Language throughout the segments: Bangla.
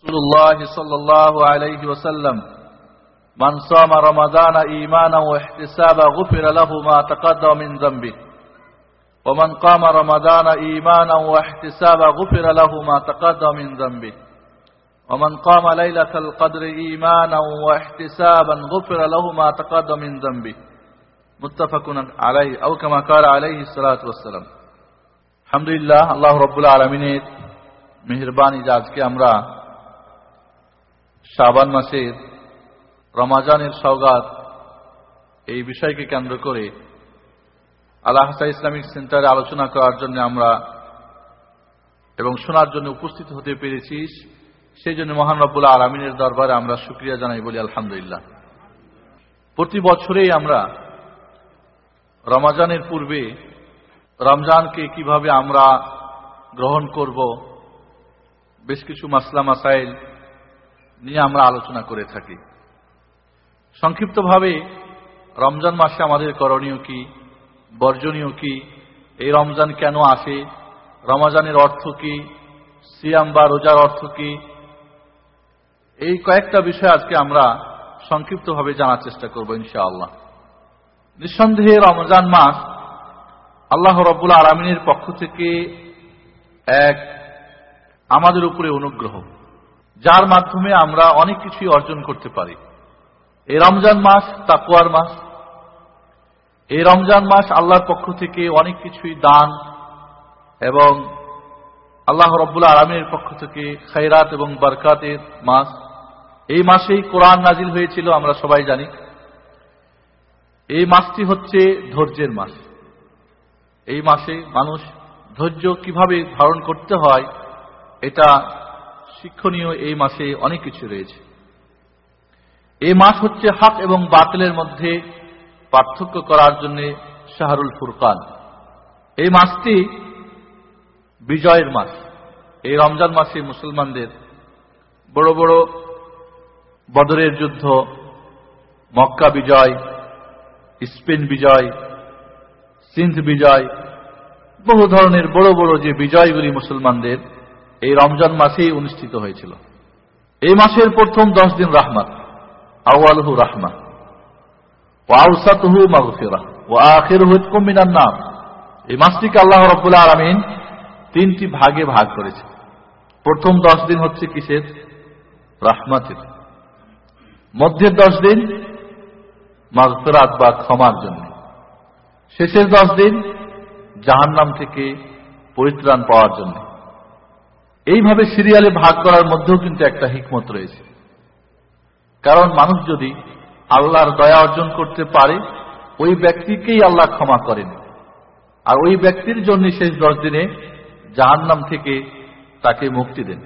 رسول الله صلى الله عليه وسلم. من صام رمضان إيمانا واحتسابا غفر له ما تقدم من ذنبه. ومن قام رمضان إيمانا واحتسابا غفر له ما تقدم من ذنبه. ومن قام ليلة القدر إيمانا واحتسابا غفر له ما تقدم من ذنبه. متفق عليه أو كما قال عليه الصلاة والسلام. الحمد لله الله رب العالمين مهرباني جازك أمرا শাবান মাসের, রমাজানের সৌগাত এই বিষয়কে কেন্দ্র করে আল্লাহ হাসা ইসলামিক সেন্টারে আলোচনা করার জন্য আমরা এবং শোনার জন্য উপস্থিত হতে পেরেছি। সেই জন্য মহান রব্বুল্লাহ আলমিনের দরবারে আমরা সুক্রিয়া জানাই বলি আলহামদুলিল্লাহ। প্রতি বছরেই আমরা রমাজানের পূর্বে রমজানকে কীভাবে আমরা গ্রহণ করব, বেশ কিছু মাসলা মাসাইল নিয়ে আমরা আলোচনা করে থাকি। সংক্ষিপ্তভাবে, রমজান মাসে আমাদের করণীয় কি? বর্জনীয় কি? এই রমজান কেন আসে? রমজানের অর্থ কি? সিয়াম বা রোজার অর্থ কি? এই কয়েকটা বিষয় আজকে আমরা সংক্ষিপ্তভাবে জানার চেষ্টা করব ইনশাআল্লাহ। নিঃসন্দেহে রমজান মাস আল্লাহ রব্বুল আলমিনের পক্ষ থেকে এক আমাদের উপরে অনুগ্রহ। যার মাধ্যমে আমরা অনেক কিছুই অর্জন করতে পারি। এই রমজান মাস তাকুয়ার মাস। এই রমজান মাস আল্লাহর পক্ষ থেকে অনেক কিছুই দান এবং আল্লাহ রব্বুল্লা আলমীর পক্ষ থেকে খাইরাত এবং বরকাতের মাস। এই মাসেই কোরআন নাজিল হয়েছিল, আমরা সবাই জানি। এই মাসটি হচ্ছে ধৈর্যের মাস। এই মাসে মানুষ ধৈর্য কীভাবে ধারণ করতে হয়, এটা শিক্ষণীয় এই মাসে অনেক কিছু রয়েছে। এই মাস হচ্ছে হাক এবং বাতিলের মধ্যে পার্থক্য করার জন্য শাহরুল ফুরকান। এই মাসটি বিজয়ের মাস। এই রমজান মাসে মুসলমানদের বড় বড় বদরের যুদ্ধ, মক্কা বিজয়, স্পেন বিজয়, সিন্ধ বিজয়, বহু ধরনের বড় বড় যে বিজয়গুলি মুসলমানদের এই রমজান মাসেই অনুষ্ঠিত হয়েছিল। এই মাসের প্রথম দশ দিন রাহমাত, আওয়ালহু রাহমা ও আউসাতহু মাগফিরা ও আখের হুৎকুম মিনার নাম এই মাসটিকে আল্লাহ রব্বুল্লাহ আলমিন তিনটি ভাগে ভাগ করেছে প্রথম দশ দিন হচ্ছে কিসের? রাহমাতের। মধ্যের দশ দিন মাগফিরাত বা ক্ষমার জন্য। শেষের দশ দিন জাহান্নাম থেকে পরিত্রাণ পাওয়ার জন্য। এইভাবে সিরিয়ালে ভাগ করার মধ্যেও কিন্তু একটা হিকমত রয়েছে। কারণ মানুষ যদি আল্লাহর দয়া অর্জন করতে পারে, ওই ব্যক্তিকেই আল্লাহ ক্ষমা করেন। আর ওই ব্যক্তির জন্য শেষ দশ দিনে জাহান্নাম থেকে তাকে মুক্তি দেন।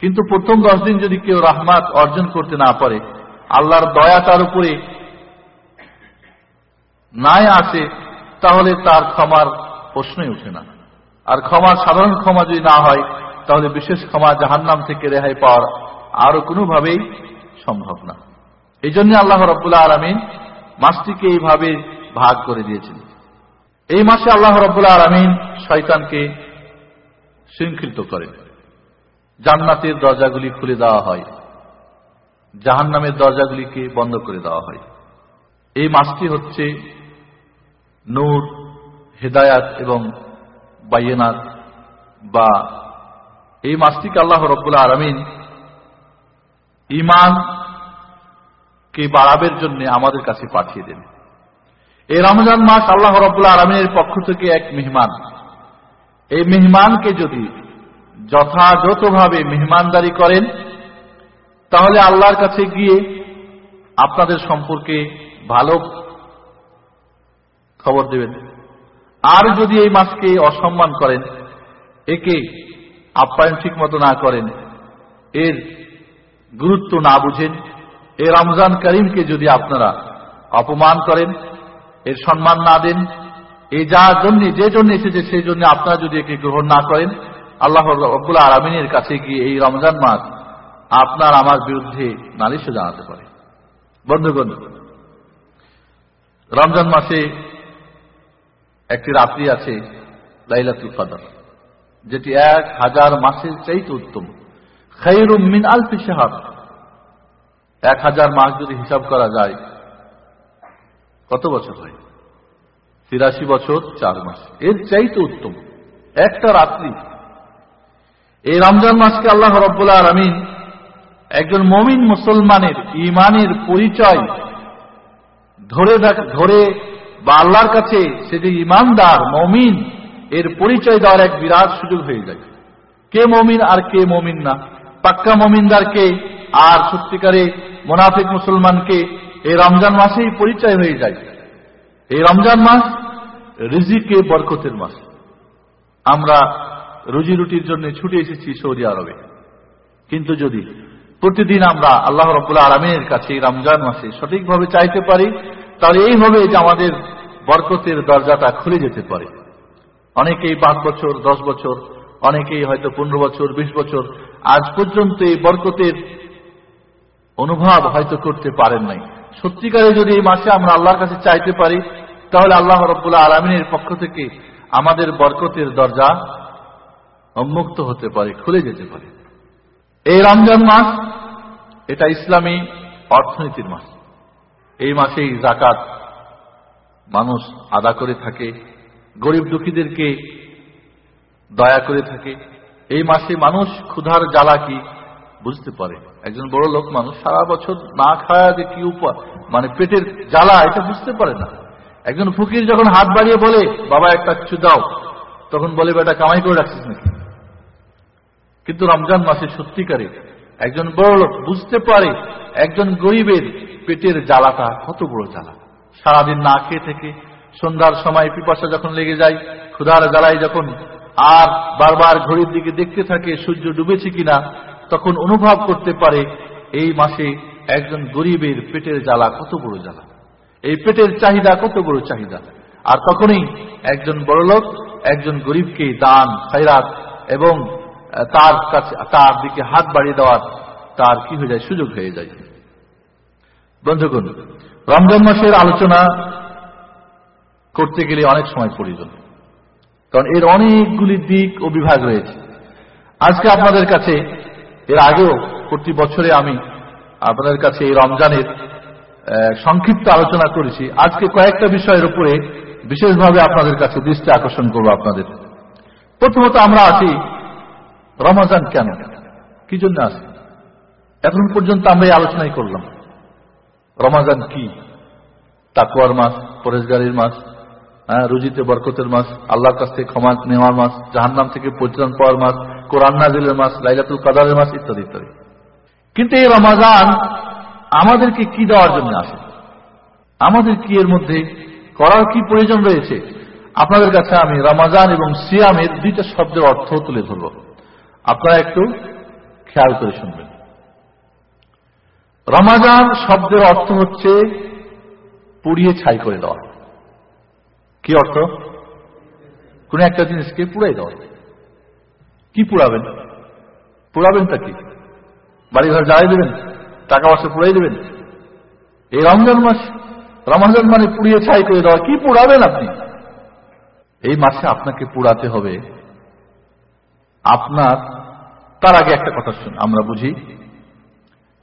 কিন্তু প্রথম দশ দিন যদি কেউ রাহমাত অর্জন করতে না পারে, আল্লাহর দয়া তার উপরে নাই আসে তাহলে তার ক্ষমার প্রশ্নই উঠে না। আর ক্ষমা, সাধারণ ক্ষমা যদি না হয় তাহলে বিশেষ ক্ষমা জাহান্নাম থেকে রেহাই পাওয়ার আরও কোনোভাবেই সম্ভব না। এই জন্য আল্লাহ রব্বুল্লাহ আলমিন মাসটিকে এইভাবে ভাগ করে দিয়েছেন। এই মাসে আল্লাহ রব্বুল্লাহ আলমিন শয়তানকে শৃঙ্খলিত করেন। জান্নাতের দরজাগুলি খুলে দেওয়া হয়। জাহান্নামের দরজাগুলিকে বন্ধ করে দেওয়া হয়। এই মাসটি হচ্ছে নূর, হেদায়াত এবং বাইনাত বা এই মাসটিকে আল্লাহ রব্বুল্লাহ আলমিন ইমান কে বাড়াবের জন্য আমাদের কাছে পাঠিয়ে দেন। এই রমজান মাস আল্লাহ রব্বুল্লাহ আলমিনের পক্ষ থেকে এক মেহমান। এই মেহমানকে যদি যথাযথভাবে মেহমানদারি করেন, তাহলে আল্লাহর কাছে গিয়ে আপনাদের সম্পর্কে ভালো খবর দেবেন। আর যদি এই মাসকে অসম্মান করেন, একে আপ্যায়ন ঠিক মতো না করেন, এর গুরুত্ব না বুঝেন, এ রমজান করিমকে যদি আপনারা অপমান করেন, এর সম্মান না দেন এই যার জন্য, যে জন্য এসেছে সেই জন্য আপনারা যদি একে গ্রহণ না করেন, আল্লাহ রব্বুল্লাহ আলমিনের কাছে গিয়ে এই রমজান মাস আপনার আমার বিরুদ্ধে নালিশও জানাতে পারে। বন্ধুগণ, রমজান মাসে একটি রাত্রি আছে, লাইলাতুল কদর। যেটি এক হাজার মাসের চাইতে উত্তম। খাইরুম মিন আলফি শাহার। এক হাজার মাস যদি হিসাব করা যায়, কত বছর হয়? তিরাশি বছর, চার মাস। এর চাইতে উত্তম। একটা রাত্রি। এই রমজান মাসকে আল্লাহ রব্বুল্লাহ আলমিন একজন মমিন মুসলমানের ইমানের পরিচয় ধরে ধরে বা আল্লাহর কাছে সে যে ইমানদার মমিন এর পরিচয় দেওয়ার এক বিরাট সুযোগ হয়ে যায়। কে মমিন আর কে মমিন না? পাক্কা মমিনদার কে? আর সত্যিকারে মোনাফিক মুসলমানকে এই রমজান মাসেই পরিচয় হয়ে যায়। এই রমজান মাস রিজিকে বরকতের মাস। আমরা রুজি রুটির জন্য ছুটে এসেছি সৌদি আরবে। কিন্তু যদি প্রতিদিন আমরা আল্লাহ রব্বুল্লাহ আলমিনের কাছে এই রমজান মাসে সঠিকভাবে চাইতে পারি, তাহলে এই হবে যে আমাদের বরকতের দরজাটা খুলে যেতে পারে। অনেকেই পাঁচ বছর, দশ বছর, অনেকেই হয়তো পনেরো বছর, বিশ বছর। আজ পর্যন্ত এই বরকতের অনুভব হয়তো করতে পারেন নাই। সত্যিকারে যদি এই মাসে আমরা আল্লাহর কাছে চাইতে পারি, তাহলে আল্লাহ রব্বুল্লাহ আলমিনের পক্ষ থেকে আমাদের বরকতের দরজা উন্মুক্ত হতে পারে, খুলে যেতে পারে। এই রমজান মাস, এটা ইসলামী অর্থনীতির মাস। এই মাসেই জাকাত মানুষ আদা করে থাকে গরিব দুঃখীদেরকে দয়া করে থাকে। এই মাসে মানুষ ক্ষুধার জ্বালা কি বুঝতে পারে? একজন বড় লোক মানুষ সারা বছর না খাওয়া যে কি উপা মানে পেটের জ্বালা, এটা বুঝতে পারে না। একজন ফকির যখন হাত বাড়িয়ে বলে, বাবা, একটা কিছু দাও, তখন বলে, বেটা, কামাই করে রাখছিস নাকি? কিন্তু রমজান মাসে সত্যিকারে একজন বড় লোক বুঝতে পারে, একজন গরিবের পেটের জ্বালাটা কত বড় জ্বালা। সারাদিন না খেয়ে থেকে সন্ধ্যার সময় পিপাসা যখন লেগে যায়, ক্ষুধার জ্বালায় যখন আর বারবার ঘড়ির দিকে দেখতে থাকে সূর্য ডুবেছে কিনা, তখন অনুভব করতে পারে, এই মাসে একজন গরিবের পেটের জ্বালা কত বড় জ্বালা। এই পেটের চাহিদা কত বড় চাহিদা। আর তখনই একজন বড়লোক, একজন গরিবকে দান খাইরাত এবং তার কাছে, তার দিকে হাত বাড়িয়ে দেওয়ার তার কি হয়ে যায়? সুযোগ হয়ে যায়। বন্ধুগণ, রমজান মাসের আলোচনা করতে গেলে অনেক সময় প্রয়োজন। কারণ এর অনেকগুলি দিক ও বিভাগ রয়েছে। আজকে আপনাদের কাছে, এর আগেও, প্রতি বছরে আমি আপনাদের কাছে এই রমজানের সংক্ষিপ্ত আলোচনা করেছি। আজকে কয়েকটা বিষয়ের উপরে বিশেষভাবে আপনাদের কাছে দৃষ্টি আকর্ষণ করব আপনাদের। প্রথমত আমরা আছি, রমজান কেন? কি জন্য আসি এখন পর্যন্ত আমরা এই আলোচনাই করলাম। রমাজান কি? তাকুয়ার মাস, পরেশগারির মাস রুজিতে বরকতের মাস, আল্লাহর কাছ থেকে ক্ষমা নেওয়ার মাস, জাহান্নাম থেকে পরিত্রাণ পাওয়ার মাস, কোরআন নাজিলের মাস, লাইলাতুল কাদারের মাস, ইত্যাদি ইত্যাদি। কিন্তু এই রমাজান আমাদেরকে কি দেওয়ার জন্য আসে? আমাদের কি এর মধ্যে করার কি প্রয়োজন রয়েছে? আপনাদের কাছে আমি রমাজান এবং সিয়ামের দুইটা শব্দের অর্থ তুলে ধরব। আপনারা একটু খেয়াল করে শুনবেন। রমাজান শব্দের অর্থ হচ্ছে পুড়িয়ে ছাই করে দেওয়া। কি অর্থ? কোন একটা জিনিসকে পুড়াই দেওয়া কি পুড়াবেন? তা কি? বাড়ি ঘর জ্বালাই দেবেন? টাকা পয়সা পুড়াই দেবেন? এই রমজান মাস, রমজান মানে পুড়িয়ে ছাই করে দেওয়া। কি পুড়াবেন আপনি? এই মাসে আপনাকে পুড়াতে হবে। আপনার, তার আগে একটা কথা শুন আমরা বুঝি।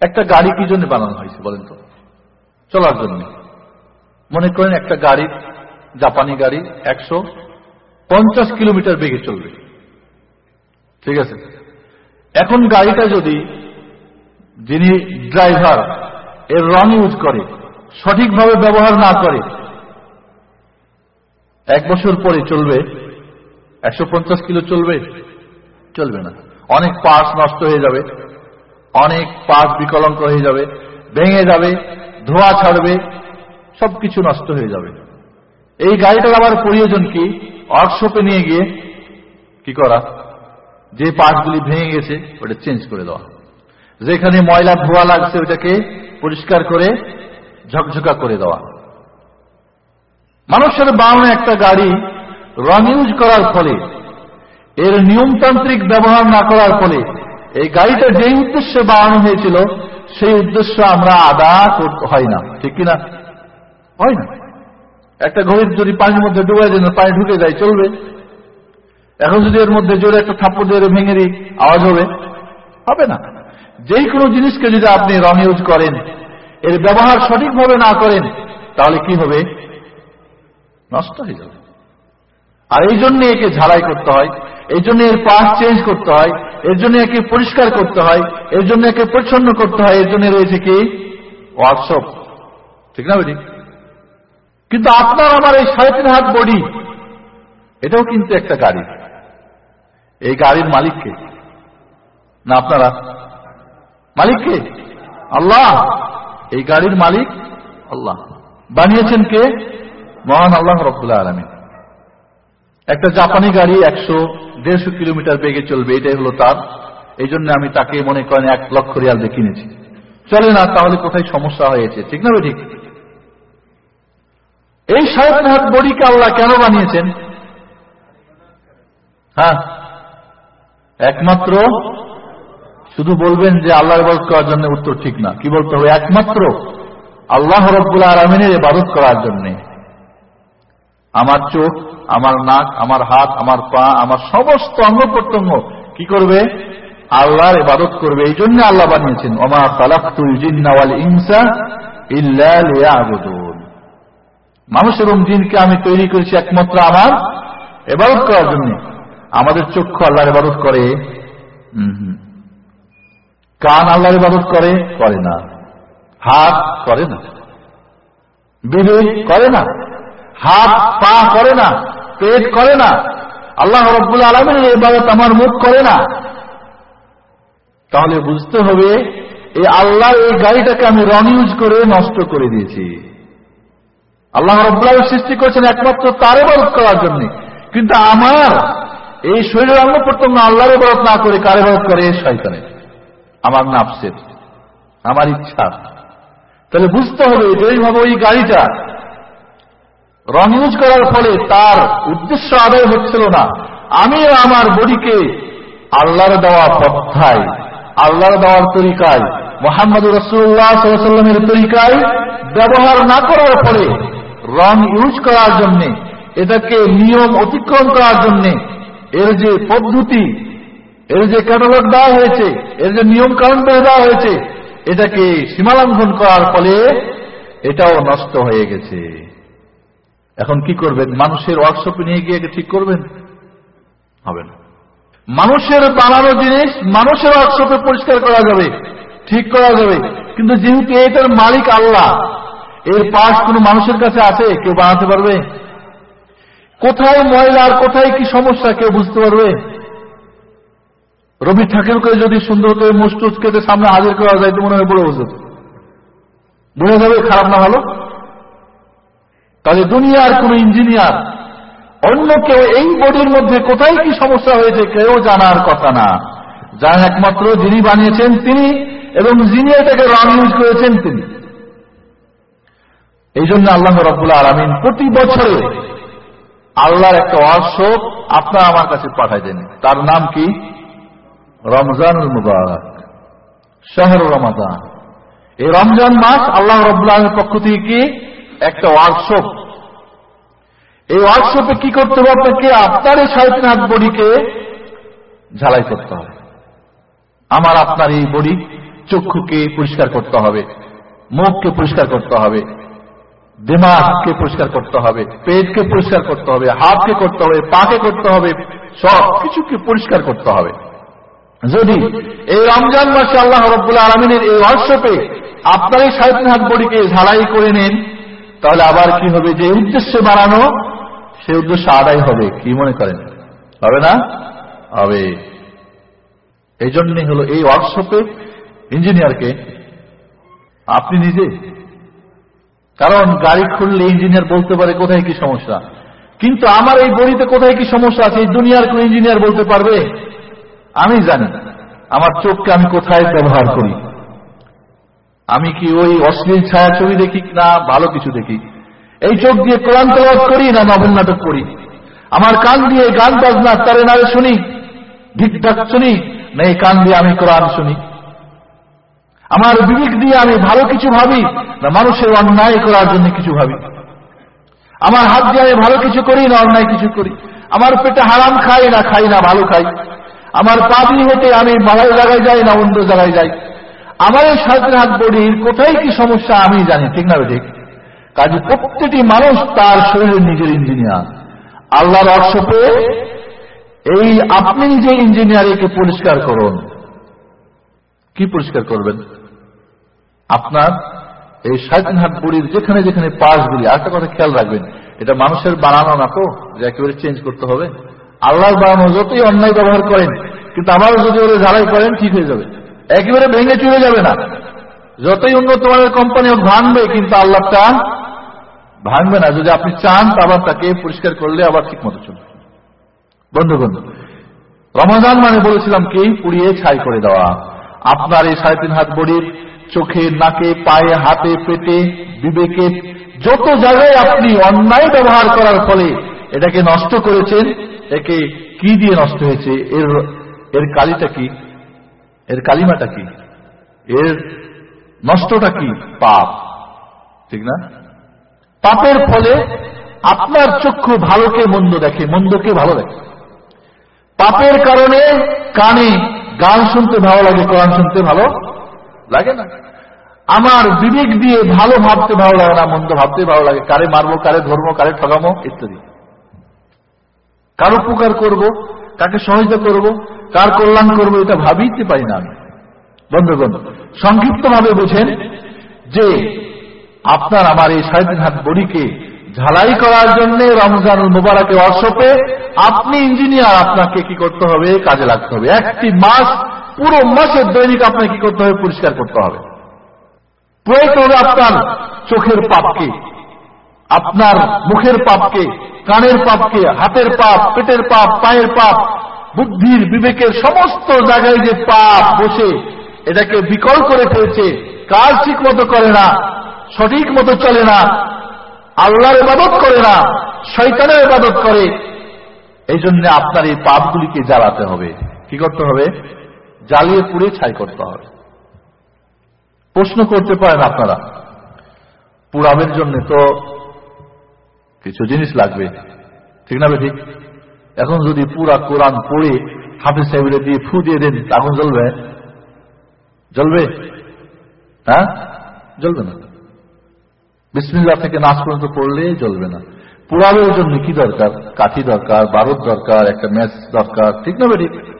একটা গাড়ি কি জন্য বানানো হয়েছে বলেন তো? চলার জন্য। মনে করেন একটা গাড়ি জাপানি গাড়ি, একশো পঞ্চাশ কিলোমিটার বেগে চলবে। ঠিক আছে? এখন গাড়িটা যদি যিনি ড্রাইভার, এর রং ইউজ করে, সঠিকভাবে ব্যবহার না করে, এক বছর পরে চলবে, একশো পঞ্চাশ কিলো চলবে? চলবে না। অনেক পাস নষ্ট হয়ে যাবে, অনেক পাস বিকলঙ্ক হয়ে যাবে, ভেঙে যাবে, ধোয়া ছাড়বে, সবকিছু নষ্ট হয়ে যাবে। এই গাড়িটার আবার প্রয়োজন কি? ওয়ার্কশপে নিয়ে গিয়ে কি করা? যে পার্টগুলি ভেঙে গেছে, ওটা চেঞ্জ করে দেওয়া। যেখানে ময়লা ধোয়া লাগছে, ওটাকে পরিষ্কার করে ঝকঝকা করে দেওয়া। মানুষের বাউনে একটা গাড়ি রং ইউজ করার ফলে, এর নিয়মতান্ত্রিক ব্যবহার না করার ফলে, এই গাড়িটা যেই উদ্দেশ্যে বানানো হয়েছিল, সেই উদ্দেশ্য আমরা আদা হয় না। ঠিক কিনা? হয় না। একটা ঘড়ির যদি পানির মধ্যে ডুবাই দেন, পানি ঢুকে যায়, চলবে। এখন যদি এর মধ্যে জোরে একটা থাপ্পড় দিয়ে ভেঙে দিই, আওয়াজ হবে। হবে না। যে কোনো জিনিসকে যদি আপনি রং ইউজ করেন, এর ব্যবহার সঠিকভাবে না করেন, তাহলে কি হবে? নষ্ট হয়ে যাবে। আর এই জন্য একে ঝালাই করতে হয়, এই জন্য এর পাশ চেঞ্জ করতে হয়, এর জন্য একে পরিষ্কার করতে হয়, এর জন্য একে পরিচ্ছন্ন করতে হয়, এর জন্য রয়েছে কি? ওয়ার্কশপ ঠিক না বেটি? কিন্তু আপনার আমার এই সাড়ে তিন হাত বডি, এটাও কিন্তু একটা গাড়ি। এই গাড়ির মালিককে না আপনারা? মালিককে আল্লাহ। এই গাড়ির মালিক আল্লাহ। বানিয়েছেন কে? মহান আল্লাহ রব্দুল্লাহ আলমী একটা জাপানি গাড়ি একশো দেড়শো কিলোমিটার বেগে চলবে, এটাই হলো তার। এই জন্য আমি তাকে মনে করেন এক লক্ষ রিয়াল দিয়ে কিনেছি। চলে না, তাহলে কোথায় সমস্যা হয়েছে? ঠিক না ঠিক? এই তিন হাত বডিকে আল্লাহ কেন বানিয়েছেন? হ্যাঁ। একমাত্র শুধু বলবেন যে আল্লাহর ইবাদত করার জন্য উত্তর ঠিক না। কি বলতে হবে? একমাত্র আল্লাহ রব্বুল আলমিনের ইবাদত করার জন্যে। আমার চোখ, আমার নাক, আমার হাত, আমার পা, আমার সমস্ত অঙ্গ প্রত্যঙ্গ কি করবে? আল্লাহর ইবাদত করবে। এই জন্য আল্লাহ বানিয়েছেন। ওমা তালাকুল জিন্নাওয়াল ইনসা ইল্লা লিয়াবুদুন। মানুষ এবং জিনকে আমি তৈরি করেছি একমাত্র আমার এবাদত করার জন্য। আমাদের চক্ষু আল্লাহর ইবাদত করে। কান আল্লাহর ইবাদত করে করে না। হাত করে না। বিবেক করে না। হাত, পা করে না। পেট করে না। আল্লাহ রব্বুল আলমের ইবাদত আমার মুখ করে না। তাহলে বুঝতে হবে, এই আল্লাহ এই গাড়িটাকে আমি রং ইউজ করে নষ্ট করে দিয়েছি। আল্লাহ রব্বুল সৃষ্টি করেছেন একমাত্র তার ইবাদত করার জন্য। কিন্তু আমার এই শরীরের অঙ্গ প্রত্যঙ্গ আল্লাহর ইবাদত না করে কার ইবাদত করে? শয়তানের। আমার নাফসের। আমার ইচ্ছা। তাহলে বুঝতে হবে যে এইভাবে ওই গাড়িটা রং ইউজ করার ফলে তার উদ্দেশ্য আদায় হচ্ছিল না। আমি আমার বডিকে আল্লাহর দেওয়া পথায় আল্লাহর দেওয়ার তরিকায় মোহাম্মদ রসুল্লাহ সাল্লামের তরিকায় ব্যবহার না করার ফলে রং ইউজ করার জন্য, এটাকে নিয়ম অতিক্রম করার জন্য, এর যে পদ্ধতি, এর যে ক্যাটালগ দেওয়া হয়েছে, এর যে নিয়ম কারণ দেওয়া হয়েছে, এটাকে সীমালঙ্ঘন করার ফলে এটাও নষ্ট হয়ে গেছে। এখন কি করবেন? মানুষের ওয়ার্কশপে নিয়ে গিয়ে ঠিক করবেন? হবে না। মানুষের বানানো জিনিস মানুষের ওয়ার্কশপে পরিষ্কার করা যাবে, ঠিক করা যাবে। কিন্তু যেহেতু এটার মালিক আল্লাহ এর পাশ কোন মানুষের কাছে আছে কেউ বানাতে পারবে? কোথায় ময়লার কোথায় কি সমস্যা, কেউ বুঝতে পারবে? রবি ঠাকুরকে যদি সুন্দর করে মুস্টুস কেটে সামনে হাজির করা যায়, তো মনে হয় বড় বুঝে বোঝা যাবে খারাপ না ভালো? তাহলে দুনিয়ার কোন ইঞ্জিনিয়ার, অন্য কেউ এই বডির মধ্যে কোথায় কি সমস্যা হয়েছে, কেউ জানার কথা না। যার একমাত্র যিনি বানিয়েছেন তিনি, এবং যিনি এটাকে রং ইউজ করেছেন তিনি। এই জন্য আল্লাহ রব্বুল্লাহ আলমিন প্রতি বছরে আল্লাহর একটা ওয়ার্কশপ আপনার আমার কাছে পাঠাই দেন। তার নাম কি? রমজানুল মুবারক শহর রমাদান। এই রমজান মাস আল্লাহ রব্বুল্লাহের পক্ষ থেকে কি? একটা ওয়ার্কশপ। এই ওয়ার্কশপে কি করতে হবে আপনাকে? আপনার এই হাত বডিকে ঝালাই করতে হবে। আমার আপনার এই বডি চক্ষুকে পরিষ্কার করতে হবে, মুখকে পরিষ্কার করতে হবে। দিমাগকে পরিষ্কার করতে হবে, পেটকে পরিষ্কার করতে হবে, হাতকে করতে হবে, পাকে করতে হবে, সব কিছুকে পরিষ্কার করতে হবে। যদি এই রমজান মাসে আল্লাহ রব্বুল আলমিনের এই ওয়ার্কশপে আপনার এই তিন হাত বডিকে ঝালাই করে নেন, তাহলে আবার কি হবে? যে উদ্দেশ্যে বানানো, সে উদ্দেশ্য আদায় হবে, কি মনে করেন? হবে না? হবে। এই জন্যই হলো এই ওয়ার্কশপে ইঞ্জিনিয়ারকে আপনি নিজে কারণ গাড়ি খুললে ইঞ্জিনিয়ার বলতে পারে, কোথায় কি সমস্যা? কিন্তু আমার এই বড়িতে কোথায় কি সমস্যা আছে, এই দুনিয়ার কোন ইঞ্জিনিয়ার বলতে পারবে? আমি জানি। আমার চোখকে আমি কোথায় ব্যবহার করি? আমি কি ওই অশ্লীল ছায়া ছবি দেখি না? ভালো কিছু দেখি। এই চোখ দিয়ে কোরআন করি না নবল নাটক করি? আমার কান দিয়ে গান বাজনা, তারে নারে শুনি ঢিকঢাক শুনি, না এই কান দিয়ে আমি কোরআন শুনি? আমার বিবেক দিয়ে আমি ভালো কিছু ভাবি না মানুষের অন্যায় করার জন্য কিছু ভাবি। আমার হাত দিয়ে আমি ভালো কিছু করি না অন্যায় কিছু করি। আমার পেটে হারাম খাই না খাই না ভালো খাই। আমার পা দিয়ে হেঁটে আমি ভালো জায়গায় যাই না অন্য জায়গায় যাই। আমার এই সাড়ে হাত বডির কোথায় কি সমস্যা আমি জানি, ঠিক না ঠিক কাজে প্রত্যেকটি মানুষ তার শরীরের নিজের ইঞ্জিনিয়ার আল্লাহর অর্থ পেয়ে এই আপনি নিজে ইঞ্জিনিয়ার একে পরিষ্কার করুন। কি পরিষ্কার করবেন? আপনার এই সাড়ে হাত বড়ির যেখানে যেখানে পাশগুলি আরেকটা কথা খেয়াল রাখবেন, এটা মানুষের বানানো না তো, যে একেবারে চেঞ্জ করতে হবে। আল্লাহর বানানো যতই অন্যায় ব্যবহার করেন, কিন্তু আবারও যদি ওরা ঝাড়াই করেন, ঠিক হয়ে যাবে। একেবারে ভেঙে চলে যাবে না। যতই উন্নত মানের কোম্পানি ভাঙবে, কিন্তু আল্লাহটা ভাঙবে না। যদি আপনি চান আবার তাকে পরিষ্কার করলে আবার ঠিক মতো চলবে। বন্ধু বন্ধু রমাজান মানে বলেছিলাম কি? পুড়িয়ে ছাই করে দেওয়া। আপনার এই সাড়ে তিন হাত বড়ির চোখে, নাকে, পায়ে, হাতে, পেটে, বিবেকে যত জায়গায় আপনি অন্যায় ব্যবহার করার ফলে এটাকে নষ্ট করেছেন, একে কি দিয়ে নষ্ট হয়েছে? এর এর কালিটা কি? এর কালিমাটা কি? এর নষ্টটা কি? পাপ। ঠিক না? পাপের ফলে আপনার চক্ষু ভালোকে মন্দ দেখে, মন্দকে ভালো দেখে। পাপের কারণে কানে গান শুনতে ভালো লাগে, কোরআন শুনতে ভালো লাগে না। আমার বিবেক দিয়ে ভালো ভাবতে ভালো লাগে না, মন্দ ভাবতে ভালো লাগে। কারে মারবো, কারে ধর্ম কারে ঠগামো ইত্যাদি। কার উপকার করব, কাকে সহায়তা করব, কার কল্যাণ করব, এটা ভাবিতে পারি না আমি। বন্ধুগণ সংক্ষিপ্ত ভাবে বুঝেন যে আপনার আমার এই সাড়ে হাত বড়িকে ঝালাই করার জন্য রমজানুল মুবারকে অর্শপে আপনি ইঞ্জিনিয়ার, আপনাকে কি করতে হবে? কাজে লাগতে হবে। একটি মাস পুরো মাসের দৈনিক আপনাকে কি করতে হবে? পরিষ্কার করতে হবে। প্রয়োগ হবে আপনার চোখের পাপকে, আপনার মুখের পাপকে, কানের পাপকে, হাতের পাপ, পেটের পাপ, পায়ের পাপ, বুদ্ধির বিবেকের সমস্ত জায়গায় যে পাপ বসে, এটাকে বিকল করে ফেলছে, কাজ ঠিক মতো করে না, সঠিক মতো চলে না, আল্লাহর ইবাদত করে না শৈতানের ইবাদত করে এই জন্য আপনার এই পাপগুলিকে জ্বালাতে হবে। কি করতে হবে? জ্বালিয়ে পুড়ে ছাই করতে হবে। প্রশ্ন করতে পারেন আপনারা, পুরাবের জন্য তো কিছু জিনিস লাগবে, ঠিক না ঠিক এখন যদি পুরা কোরআন পড়ে, হাফিজ সাহেবের দিয়ে ফু দিয়ে দেন, তখন জ্বলবে? জ্বলবে? হ্যাঁ? জ্বলবে না। বিসমিল্লা থেকে নাচ পর্যন্ত পড়লে জ্বলবে না। পুরাবের জন্য কি দরকার? কাঠি দরকার, বারুদ দরকার, একটা ম্যাচ দরকার, ঠিক না ঠিক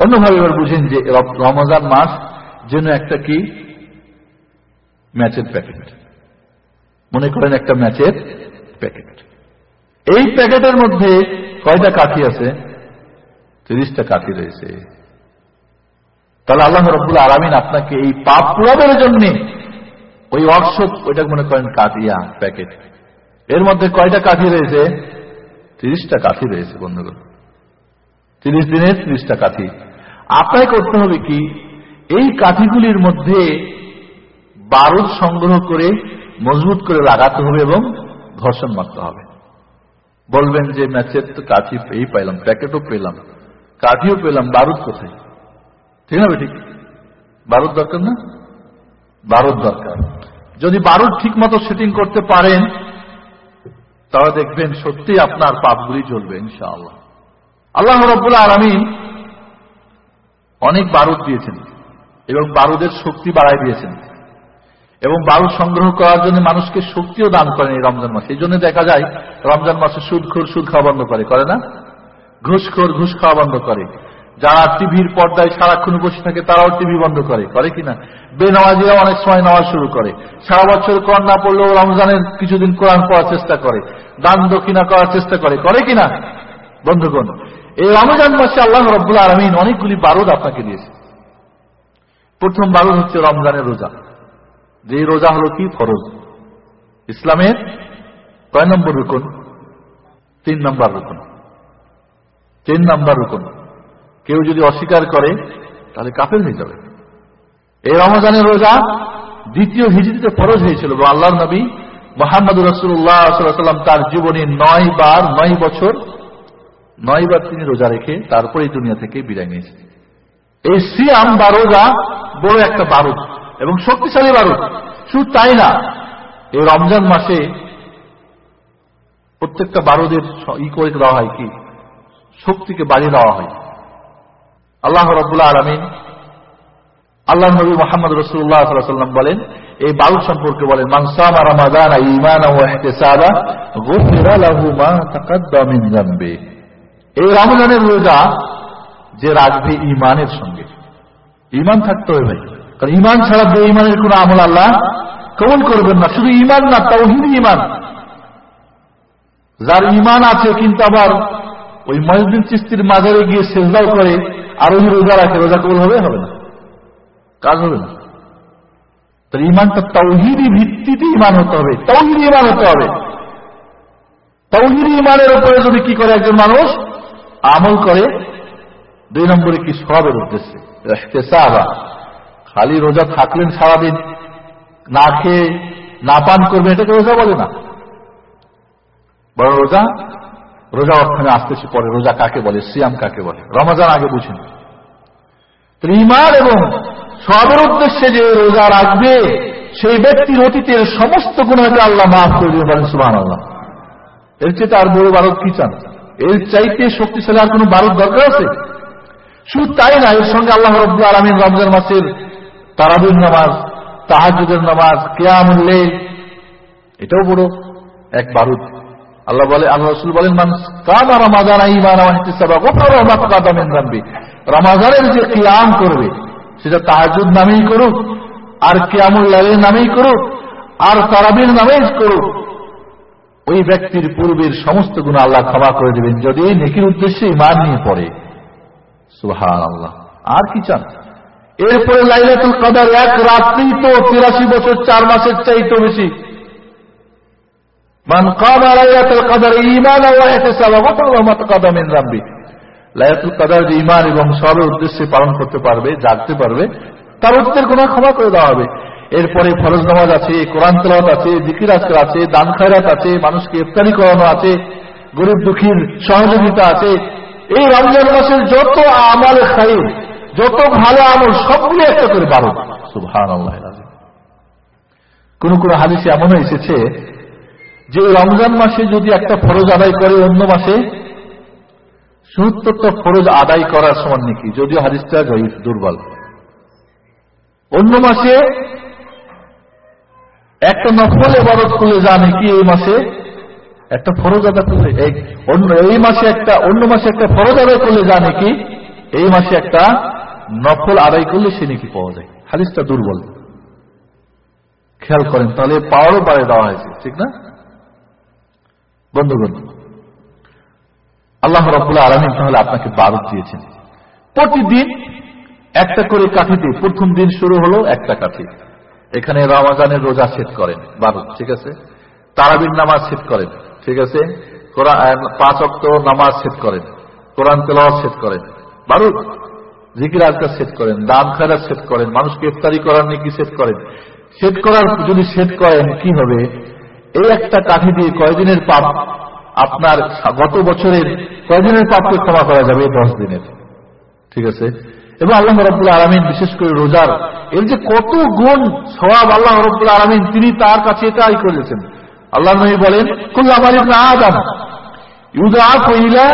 অন্যভাবে এবার বুঝেন যে রমজান মাস যেন একটা কি? ম্যাচের প্যাকেট। মনে করেন একটা ম্যাচের প্যাকেট। এই প্যাকেটের মধ্যে কয়টা কাঠি আছে? তিরিশটা কাঠি রয়েছে। তাহলে আল্লাহ রব্বুল আরামিন আপনাকে এই পাপ পুরাবের জন্য ওই ওয়ার্কশপ ওইটা মনে করেন কাঠিয়া, প্যাকেট। এর মধ্যে কয়টা কাঠি রয়েছে? তিরিশটা কাঠি রয়েছে বন্ধুগণ। তিরিশ দিনের তিরিশটা কাঠি। আপনাকে করতে হবে কি? এই কাঠিগুলির মধ্যে বারুদ সংগ্রহ করে, মজবুত করে লাগাতে হবে এবং ঘর্ষণ মারতে হবে। বলবেন যে, ম্যাচের তো কাঠি এই পাইলাম, প্যাকেটও পেলাম। কাঠিও পেলাম, বারুদ কোথায়? ঠিক না ঠিক বারুদ দরকার না? বারুদ দরকার। যদি বারুদ ঠিক মতো সেটিং করতে পারেন, তাহলে দেখবেন সত্যি আপনার পাপগুলি চলবে ইনশাআল্লাহ। আল্লাহ রব্বুল আলমিন অনেক বারুদ দিয়েছেন, এবং বারুদের শক্তি বাড়াই দিয়েছেন, এবং বারুদ সংগ্রহ করার জন্য মানুষকে শক্তিও দান করেন এই রমজান মাসে। এই জন্য দেখা যায়, রমজান মাসে সুদখোর সুদ খাওয়া বন্ধ করে করে না? ঘুষখোর ঘুষ খাওয়া বন্ধ করে। যারা টিভির পর্দায় সারাক্ষণ বসে থাকে, তারাও টিভি বন্ধ করে করে কিনা বেনামাজিরা অনেক সময় নেওয়া শুরু করে। সারা বছর কোরআন না পড়লেও রমজানের কিছুদিন কোরআন পড়ার চেষ্টা করে, দান দক্ষিণা করার চেষ্টা করে করে কিনা বন্ধুগণ এই রমজান মাসে আল্লাহ রব্বুল আলমিন অনেকগুলি বারুদ আপনাকে দিয়েছে। প্রথম বারুদ হচ্ছে রমজানের রোজা। যে রোজা হলো কি? ফরজ। ইসলামের কয় নম্বর রুকন? তিন নম্বর রুকন। তিন নম্বর রুকন। কেউ যদি অস্বীকার করে, তাহলে কাফের হয়ে যাবে। এই রমজানের রোজা দ্বিতীয় হিজড়িতে ফরজ হয়েছিল আল্লাহ নবী মোহাম্মদ রসুল্লাহ সাল্লাম তার জীবনে নয় বার, নয় বছর নয় বার তিনি রোজা রেখে তারপরে এই দুনিয়া থেকে বিদায় নিয়েছেন। এই সিয়াম বা রোজা বড় একটা বারুদ এবং শক্তিশালী বারুদ। শুধু তাই না, এই রমজান মাসে প্রত্যেকটা বারুদের ই করে দেওয়া হয় কি? শক্তিকে বাড়িয়ে দেওয়া হয়। আল্লাহ রবুল্লা আলমিন, আল্লাহ নবী মোহাম্মদ রসুল্লাহ সাল্লাম বলেন, এই বারুদ সম্পর্কে বলেন মানসামা রমাদান ইমান এই রমজানের রোজা যে রাখবে ইমানের সঙ্গে। ইমান থাকতে হবে ভাই। কারণ ইমান ছাড়া বে ইমানের কোন আমল আল্লাহ কবুল করবেন না। শুধু ইমান না, তাওহিদ ইমান যার ইমান আছে, কিন্তু আবার ওই মহিউদ্দিন চিস্তির মাজারে গিয়ে সেজদাও করে, আর ওই রোজা রাখে। রোজা কবুল হবে? হবে না। কাজ হবে না। তাহলে ইমানটা তৌহিদি ভিত্তিতে ইমান হতে হবে। তৌহিদি ইমান হতে হবে। তৌহিদি ইমানের উপরে যদি কি করে একজন মানুষ আমল করে, দুই নম্বরে কি সবের উদ্দেশ্যে। খালি রোজা থাকলেন সারাদিন, না খেয়ে, না পান করবেন এটাকে রোজা বলে না। বড় রোজা রোজা অর্থনে আসতেছে পরে রোজা কাকে বলে? সিয়াম কাকে বলে? রমজান আগে বুঝেন। তো ইমান এবং সবের উদ্দেশ্যে যে রোজা রাখবে, সেই ব্যক্তির অতীতের সমস্ত গুণাকে আল্লাহ মাফ করে দিতে পারেন সুবাহ আল্লাহ এর চেয়ে তার বড় বারত কি চান? এর চাইতে শক্তিশালী আর কোন বারত দরকার আছে? শুধু তাই না, এর সঙ্গে আল্লাহ রব্বুল আলমিন রমজান মাসের তারাবির নামাজ তাহাজুদের নামাজ কেয়ামুল্লে এটাও বড় এক বারুদ। আল্লাহ বলে, আল্লাহ রসুল বলেন, মান কামা রমাজান রমাজানের যে কিয়াম করবে, সেটা তাহাজুদ নামেই করুক, আর কিয়ামুল্লাহের নামেই করুক, আর তারাবির নামেই করুক ওই ব্যক্তির পূর্বের সমস্ত গুণ আল্লাহ ক্ষমা করে দেবেন। যদি এই নেকির উদ্দেশ্যে ইমান নিয়ে পড়ে। সুহান আল্লাহ আর কি চান? এরপরে লাইলাতুল কাদার এক, রাত্রি তো তিরাশি বছর, চার মাসের চাইতো বেশি। এবং সবের উদ্দেশ্যে পালন করতে পারবে, জাগতে পারবে, তার উত্তর গুনাহ ক্ষমা করে দেওয়া হবে। এরপরে ফরজ নামাজ আছে, কোরআন তেলাওয়াত আছে, জিকির আজকার আছে, দান খায়রাত আছে, মানুষকে ইফতারি করানো আছে, গরিব দুঃখীর সহযোগিতা আছে। এই রমজান মাসের যত আমল খাই যত ভালো আমল, সবগুলো একটা করে বারো কোন কোন হাদিসে এমন এসেছে যে রমজান মাসে যদি একটা ফরজ আদায় করে অন্য মাসে, সত্তরটা ফরজ আদায় করার সমান নাকি? যদিও হাদিসটা দুর্বল। অন্য মাসে একটা নফল এবারত করলে যা কি এই মাসে? একটা ফরজ আদায় করলে এই মাসে একটা, অন্য মাসে একটা ফরজ আদায় করলে যা নাকি এই মাসে একটা নফল আদায় করলে সে নাকি পাওয়া যায়। হাদিসটা দুর্বল। খেয়াল করেন, তাহলে পাওয়ারও বাড়ে দেওয়া হয়েছে, ঠিক না? বন্ধুগণ, আল্লাহ রবুল্লাহ আলমিন তাহলে আপনাকে বারত দিয়েছেন। প্রতিদিন একটা করে কাঠিতে, প্রথম দিন শুরু হলো একটা কাঠি। এখানে রমাজানের রোজা সেট করেন বারো ঠিক আছে? তারাবির নামাজ সেট করেন, ঠিক আছে? পাঁচ অক্ট নামাজ সেট করেন, কোরআন তেলাওয়াত সেট করেন বারো জিকির সেট করেন দাম সেট করেন, মানুষকে ইফতারি করার সেট করেন। সেট করার, যদি সেট করেন, কি হবে? এই একটা কাঠি দিয়ে কয়দিনের পাপ আপনার গত বছরের কয়দিনের পাপকে ক্ষমা করা যাবে? দশ দিনের, ঠিক আছে? এবং আল্লাহ রব্বুল্লাহ আলমিন বিশেষ করে রোজার এর যে কত গুণ সবাব আল্লাহ রব্বুল্লাহ আলমিন তিনি তার কাছে এটাই করেছেন আল্লাহ নবী বলেন কুল্লামার ইবনে আদম ইউদাফ ইলা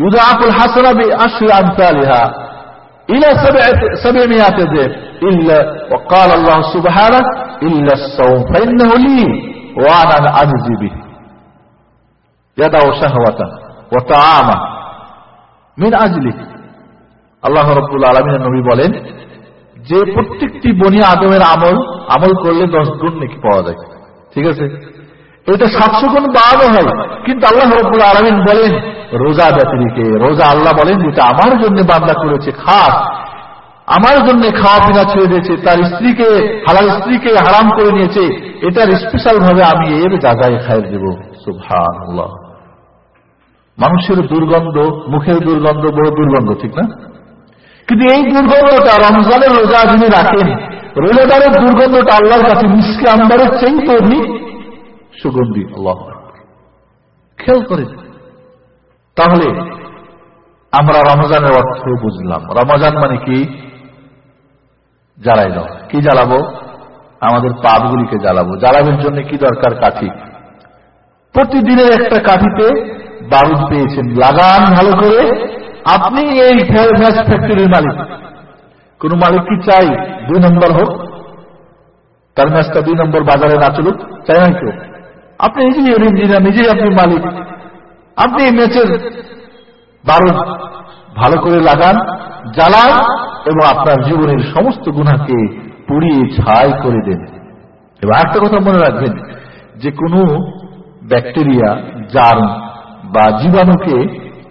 ইউদাফুল হাসানা বিআশরি আমসালিহা ইলা সাব'মিয়াত দিব ইল্লা وقال الله سبحانه إلا الصوم فإنه لي وأنا أجزي به يدع شهوة وطعامه من أجله আল্লাহ রব্বুল আলমিনের নবী বলেন, যে প্রত্যেকটি বনি আদমের আমল আমল করলে দশ গুণ নাকি পাওয়া যায়। ঠিক আছে? এটা সাতশো গুণ বাড়ানো হয়। কিন্তু আল্লাহ রব্বুল আলমিন বলেন, রোজা ব্যতিরিকে, রোজা আল্লাহ বলেন, যেটা আমার জন্য বান্দা করেছে, খাস। আমার জন্য খাওয়া পিনা ছেড়ে দিয়েছে, তার স্ত্রীকে, হালাল স্ত্রীকে হারাম করে নিয়েছে, এটার স্পেশাল ভাবে আমি এর জায়গায় খাই দেব। সুভান মানুষের দুর্গন্ধ, মুখের দুর্গন্ধ, বড় দুর্গন্ধ, ঠিক না? কিন্তু এই দুর্গন্ধটা রমজানের রোজা যিনি রাখেন, রোজাদারের দুর্গন্ধটা আল্লাহর কাছে মিসকে আম্বারের চেয়ে অধিক সুগন্ধি, আল্লাহ খেয়াল করে তাহলে আমরা রমজানের অর্থ বুঝলাম। রমজান মানে কি? জ্বালাই দাও। কি জ্বালাবো? আমাদের পাপগুলিকে জ্বালাবো। জ্বালাবের জন্য কি দরকার কাঠি? প্রতিদিনের একটা কাঠিতে বারুদ পেয়েছেন। লাগান ভালো করে। আপনি এই ম্যাচ ফ্যাক্টরির মালিক। কোন মালিক কি চাই দুই নম্বর হোক? তার ম্যাচটা দুই নম্বর বাজারে না চলুক, চাই না কেউ আপনি নিজেই ইঞ্জিনিয়ার নিজেই আপনি মালিক। আপনি এই ম্যাচের বারো ভালো করে লাগান, জ্বালান এবং আপনার জীবনের সমস্ত গুণাকে পুড়িয়ে ছাই করে দেন। এবার একটা কথা মনে রাখবেন, যে কোনো ব্যাকটেরিয়া, জার্ম বা জীবাণুকে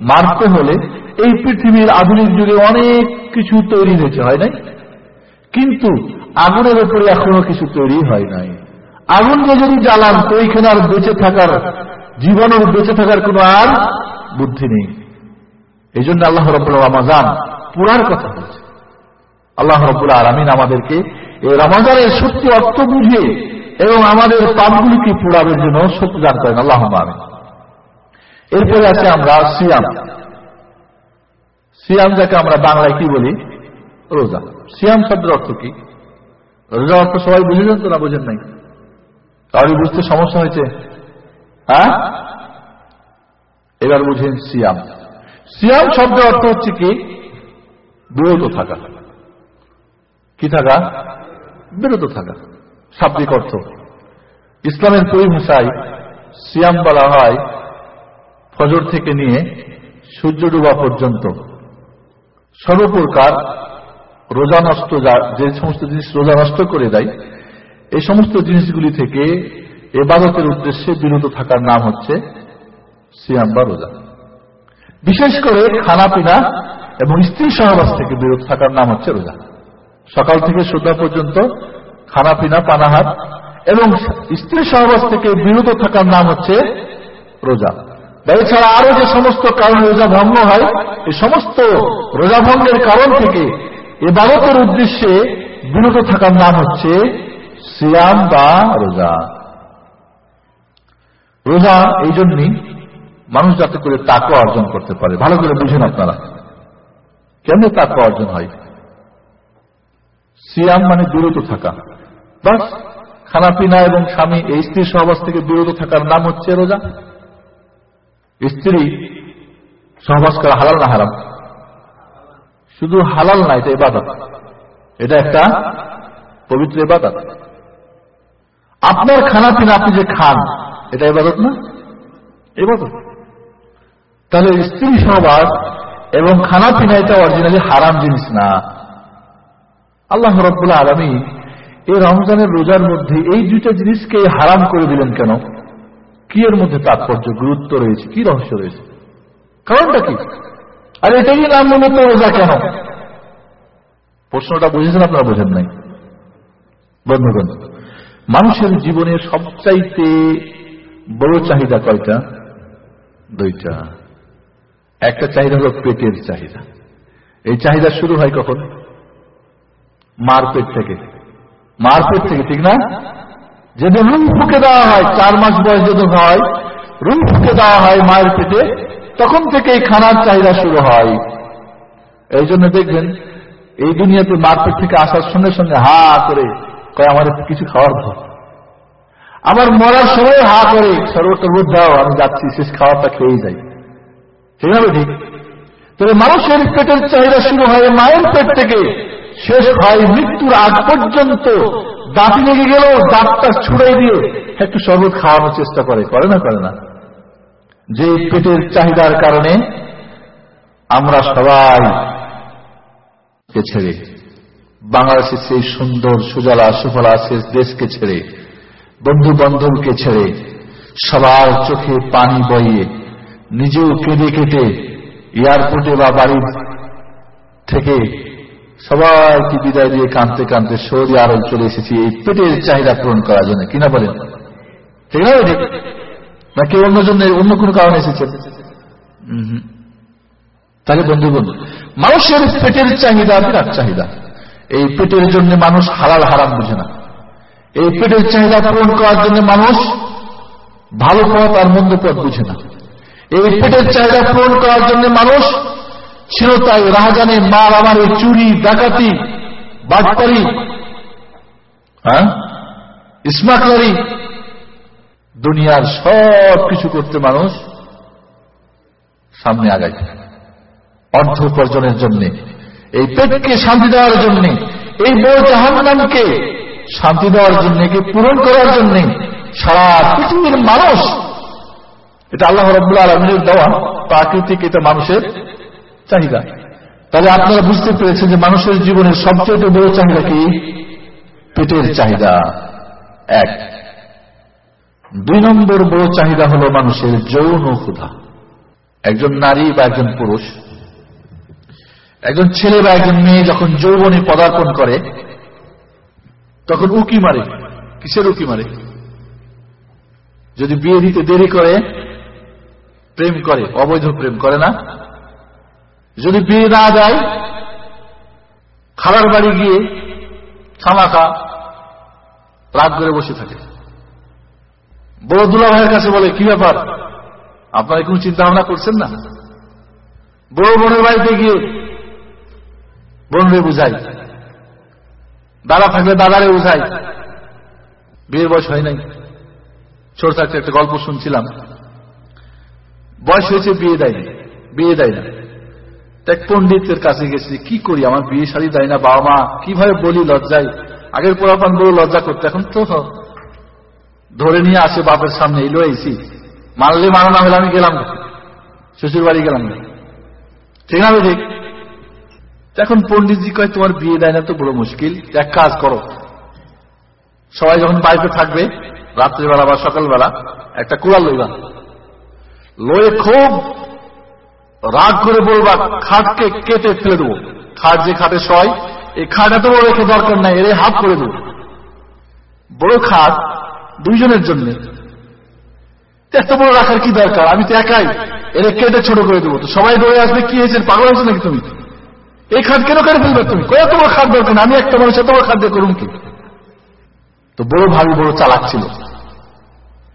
মারতে হলে এই পৃথিবীর আধুনিক যুগে অনেক কিছু তৈরি হয়েছে, হয় নাই? কিন্তু আগুনের উপরে এখনও কিছু তৈরি হয় নাই। আগুন দিয়ে যদি জ্বালান, তো ওইখানে আর বেঁচে থাকার, জীবনের বেঁচে থাকার কোনো আর বুদ্ধি নেই। এই জন্য আল্লাহ রব্বুল রমাজান পুরার কথা বলছে। আল্লাহ রব্বুল আলমিন আমাদেরকে এই রমাজানের সত্যি অর্থ বুঝে এবং আমাদের পাপগুলিকে পোড়াবের জন্য সত্য দান করেন। আল্লাহ আমিন। এরপরে আছে আমরা সিয়াম। সিয়াম যাকে আমরা বাংলায় কি বলি? রোজা। সিয়াম শব্দের অর্থ কি? রোজা অর্থ সবাই বুঝেছেন তো না, বোঝেন নাই? তাহলে বুঝতে সমস্যা হয়েছে? হ্যাঁ? এবার বুঝেন সিয়াম। সিয়াম শব্দের অর্থ হচ্ছে কি? বিরত থাকা। কি থাকা? বিরত থাকা। শাব্দিক অর্থ। ইসলামের পরিভাষায় সিয়াম বলা হয় ফজর থেকে নিয়ে সূর্য ডুবা পর্যন্ত। সর্বপ্রকার রোজা নষ্ট যে সমস্ত জিনিস রোজা নষ্ট করে দেয়, এই সমস্ত জিনিসগুলি থেকে এবাদতের উদ্দেশ্যে বিরত থাকার নাম হচ্ছে সিয়াম বা রোজা। বিশেষ করে খানা পিনা এবং স্ত্রী সহবাস থেকে বিরত থাকার নাম হচ্ছে রোজা। সকাল থেকে সন্ধ্যা পর্যন্ত খানা পিনা পানাহার এবং স্ত্রী সহবাস থেকে বিরত থাকার নাম হচ্ছে রোজা। বা এছাড়া আরও যে সমস্ত কারণে রোজা ভঙ্গ হয়, এই সমস্ত রোজা ভঙ্গের কারণ থেকে এবারতের উদ্দেশ্যে বিরত থাকার নাম হচ্ছে সিয়াম বা রোজা। রোজা এই জন্যই মানুষ যাতে করে তাকে অর্জন করতে পারে। ভালো করে বুঝেন আপনারা। কেমনি তাকে অর্জন হয়? সিয়াম মানে বিরত থাকা। বাস খানা পিনা এবং স্বামী এই স্ত্রীর সহবাস থেকে বিরত থাকার নাম হচ্ছে রোজা। স্ত্রী সহবাস করা হালাল না হারাম? শুধু হালাল না, এটা এবাদত এটা একটা পবিত্র এবাদত আপনার খানা পিনা আপনি যে খান, এটা এবাদত না? এবাদত তাহলে স্ত্রী সহবাস এবং খানা পিনা এটা অরিজিনালি হারাম জিনিস না। আল্লাহ রব্বুল্লাহ আলমী এই রমজানের রোজার মধ্যে এই দুইটা জিনিসকে হারাম করে দিলেন কেন? কি এর মধ্যে তাৎপর্য, গুরুত্ব রয়েছে, কি রহস্য রয়েছে? কারণটা কি? আর এটাই নাম মূলত রোজা কেন? প্রশ্নটা বুঝেছেন আপনারা, বোঝেন নাই? বন্ধুগণ, মানুষের জীবনের সবচাইতে বড় চাহিদা কয়টা? দুইটা। একটা চাহিদা হল পেটের চাহিদা। এই চাহিদা শুরু হয় কখন? মার পেট থেকে। মার পেট থেকে, ঠিক না? যেদিন রুম ফুকে দেওয়া হয়, চার মাস বয়স যদি হয় রুম ফুকে দেওয়া হয় মায়ের পেটে, তখন থেকে এই খানার চাহিদা শুরু হয়। এই জন্য দেখবেন, এই দুনিয়াতে মার পেট থেকে আসার সঙ্গে সঙ্গে হা করে কয়, আমার কিছু খাওয়ার দাও। আমার মরার সময় হা করে সর্বটর্বত দাও, আমি যাচ্ছি, শেষ খাওয়ারটা খেয়েই যাই। না ঠিক। তবে মানুষের পেটের চাহিদা শুরু হয় মায়ের পেট থেকে, শেষ হয় মৃত্যুর আগ পর্যন্ত দাঁত লেগে গেল, দাঁতটা ছুড়াই দিয়ে একটু শরবত খাওয়ানোর চেষ্টা করে করে না করে না? যে পেটের চাহিদার কারণে আমরা সবাই ছেড়ে, বাংলাদেশের সেই সুন্দর, সুজলা, সুফলা শেষ দেশকে ছেড়ে বন্ধু বান্ধবকে ছেড়ে, সবার চোখে পানি বইয়ে, নিজেও কেঁদে কেটে, এয়ারপোর্টে বা বাড়ি থেকে সবাইকে বিদায় দিয়ে কাঁদতে কাঁদতে সৌদি আরব চলে এসেছি। এই পেটের চাহিদা পূরণ করার জন্য, কিনা বলেন? ঠিক না ঠিক? না কেউ অন্য জন্য, অন্য কোনো কারণে এসেছেন? তাহলে বন্ধু মানুষের পেটের চাহিদা বিরাট চাহিদা। এই পেটের জন্য মানুষ হালাল হারাম বুঝে না। এই পেটের চাহিদা পূরণ করার জন্য মানুষ ভালো পথ আর মন্দ পথ বুঝে না। এই পেটের চাহিদা পূরণ করার জন্য মানুষ ছিল তাই রাহাজানে মার আমারে চুরি, ডাকাতি, বাটপারি হ্যাঁ? স্মাকলারি দুনিয়ার সব কিছু করতে মানুষ সামনে আগায় অর্থ উপার্জনের জন্য, এই পেটকে শান্তি দেওয়ার জন্য, এই বড় জাহান্নামকে শান্তি দেওয়ার জন্য, একে পূরণ করার জন্য সারা পৃথিবীর মানুষ, এটা আল্লাহ রব্বুল্লাহ আলমিনের দেওয়া, প্রাকৃতিক এটা মানুষের চাহিদা। তাহলে আপনারা বুঝতে পেরেছেন যে মানুষের জীবনের সবচেয়ে বড় চাহিদা কি? পেটের চাহিদা। এক। দুই নম্বর বড় চাহিদা হল মানুষের যৌন ক্ষুধা। একজন নারী বা একজন পুরুষ, একজন ছেলে বা একজন মেয়ে যখন যৌবনে পদার্পণ করে, তখন উকি মারে। কিসের উকি মারে? যদি বিয়ে দিতে দেরি করে, প্রেম করে, অবৈধ প্রেম করে না যদি বিয়ে না যায় খাবার বাড়ি গিয়ে খামাখা রাগ করে বসে থাকে। বড় দুলা ভাইয়ের কাছে বলে, কি ব্যাপার? আপনারা কোনো চিন্তা ভাবনা করছেন না? বড় বোনের বাড়িতে গিয়ে বোনরে বুঝাই দাদা থাকলে দাদারে বুঝাই বিয়ের বয়স হয় নাই। ছোট থাকতে একটা গল্প শুনছিলাম। বয়স হয়েছে বিয়ে দেয়নি। বিয়ে দেয় না এক পণ্ডিতের কাছে গেছি, কি করি? আমার বিয়ে শাড়ি দেয় না, বাবা মা, কীভাবে বলি লজ্জায়? আগের পোলাপান বড় লজ্জা করতে, এখন তো ধরে নিয়ে আসে বাপের সামনে এলো এসি মানলে মানা, না হলে আমি গেলাম। শ্বশুর বাড়ি গেলাম না। ঠিক না ঠিক এখন পন্ডিতজি কয়, তোমার বিয়ে দেয় না তো বড় মুশকিল, এক কাজ করো। সবাই যখন বাড়িতে থাকবে, রাত্রিবেলা বা সকালবেলা একটা কুড়াল লইবা। লয়ে খুব রাগ করে বলবা, খাটকে কেটে ফেলে দেবো। খাট যে খাটে সয় এই খাট এত বড় রেখে দরকার নাই, এর হাফ করে দেবো। বড় খাট দুইজনের জন্য। এত বড় রাখার কি দরকার? আমি তো একাই। এর কেটে ছোট করে দেবো তো। সবাই দৌড়ে আসবে, কি হয়েছে? পাগল হয়েছে নাকি তুমি? এই খাট কেন কেটে ফেলবে তুমি? কত বড় খাট দরকার আমি একটা মানুষ, এত বড় খাট দিয়ে করুন কি? তো বড় ভাবি বড় চালাক ছিল।